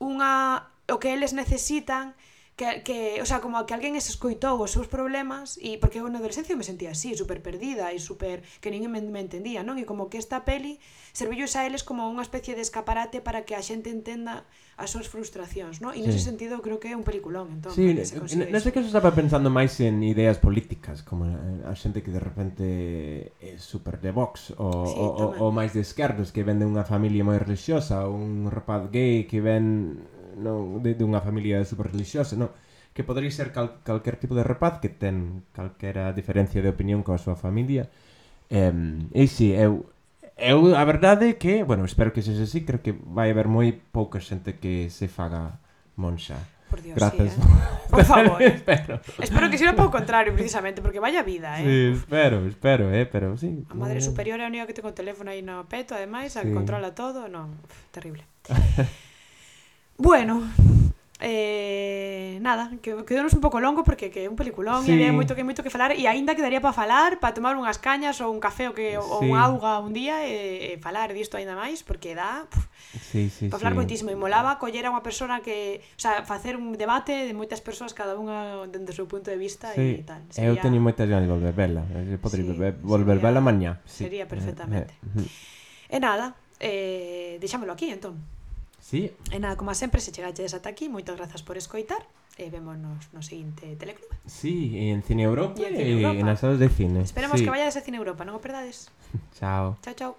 Speaker 2: unha o que eles necesitan que, que, o sea, como que alguén es escoitou os seus problemas e porque eu na adolescencia me sentía así, super perdida e super que ninguén me, me entendía, non? E como que esta peli servillos a eles como unha especie de escaparate para que a xente entenda as súas frustracións, non? E
Speaker 3: sí.
Speaker 2: nese sentido creo que é un peliculón, entón.
Speaker 3: Sí,
Speaker 2: neste
Speaker 3: caso estaba pensando máis en ideas políticas, como a xente que de repente é super de Vox ou,
Speaker 2: sí,
Speaker 3: ou, o, máis de esquerdos que vende unha familia moi religiosa, un rapaz gay que ven non de, unha familia super religiosa, non? Que podería ser cal, calquer tipo de rapaz que ten calquera diferencia de opinión coa súa familia. Eh, e si, eu, eu a verdade que, bueno, espero que sexa así, creo que vai haber moi pouca xente que se faga monxa.
Speaker 2: Por Dios,
Speaker 3: Gracias.
Speaker 2: Sí, eh? Por favor.
Speaker 3: espero.
Speaker 2: espero que sirva para o contrario, precisamente, porque vaya vida, eh?
Speaker 3: Sí, espero, espero, eh? Pero sí.
Speaker 2: A madre
Speaker 3: no...
Speaker 2: superior é a única que ten o teléfono aí no peto, ademais,
Speaker 3: sí.
Speaker 2: controla todo, non, terrible. Bueno, Eh, nada, que quedounos un pouco longo porque que é un peliculón
Speaker 3: sí.
Speaker 2: e hai moito que moito que falar e aínda quedaría para falar, para tomar unhas cañas ou un café ou que
Speaker 3: sí.
Speaker 2: ou un auga un día e, e falar disto aínda máis porque dá puf,
Speaker 3: sí, sí,
Speaker 2: para falar
Speaker 3: sí.
Speaker 2: moitísimo e molaba coller a unha persona que, o sea, facer un debate de moitas persoas cada unha dende o seu punto de vista
Speaker 3: sí.
Speaker 2: e tal. Sería...
Speaker 3: Eu teño moitas ganas de volver vela, podría
Speaker 2: sí,
Speaker 3: volver, volver
Speaker 2: sería,
Speaker 3: vela mañá. Sí.
Speaker 2: Sería
Speaker 3: eh,
Speaker 2: perfectamente.
Speaker 3: Eh, eh.
Speaker 2: E nada, eh, deixámolo aquí entón.
Speaker 3: Sí,
Speaker 2: E nada, como sempre, se chegaches ata aquí, moitas grazas por escoitar e vémonos no seguinte teleclube.
Speaker 3: sí, en Cine Europa
Speaker 2: E en
Speaker 3: e
Speaker 2: Cine Europa.
Speaker 3: as salas de cine.
Speaker 2: Esperemos
Speaker 3: sí.
Speaker 2: que vayades a Cine Europa, non o perdades.
Speaker 3: Chao.
Speaker 2: Chao, chao.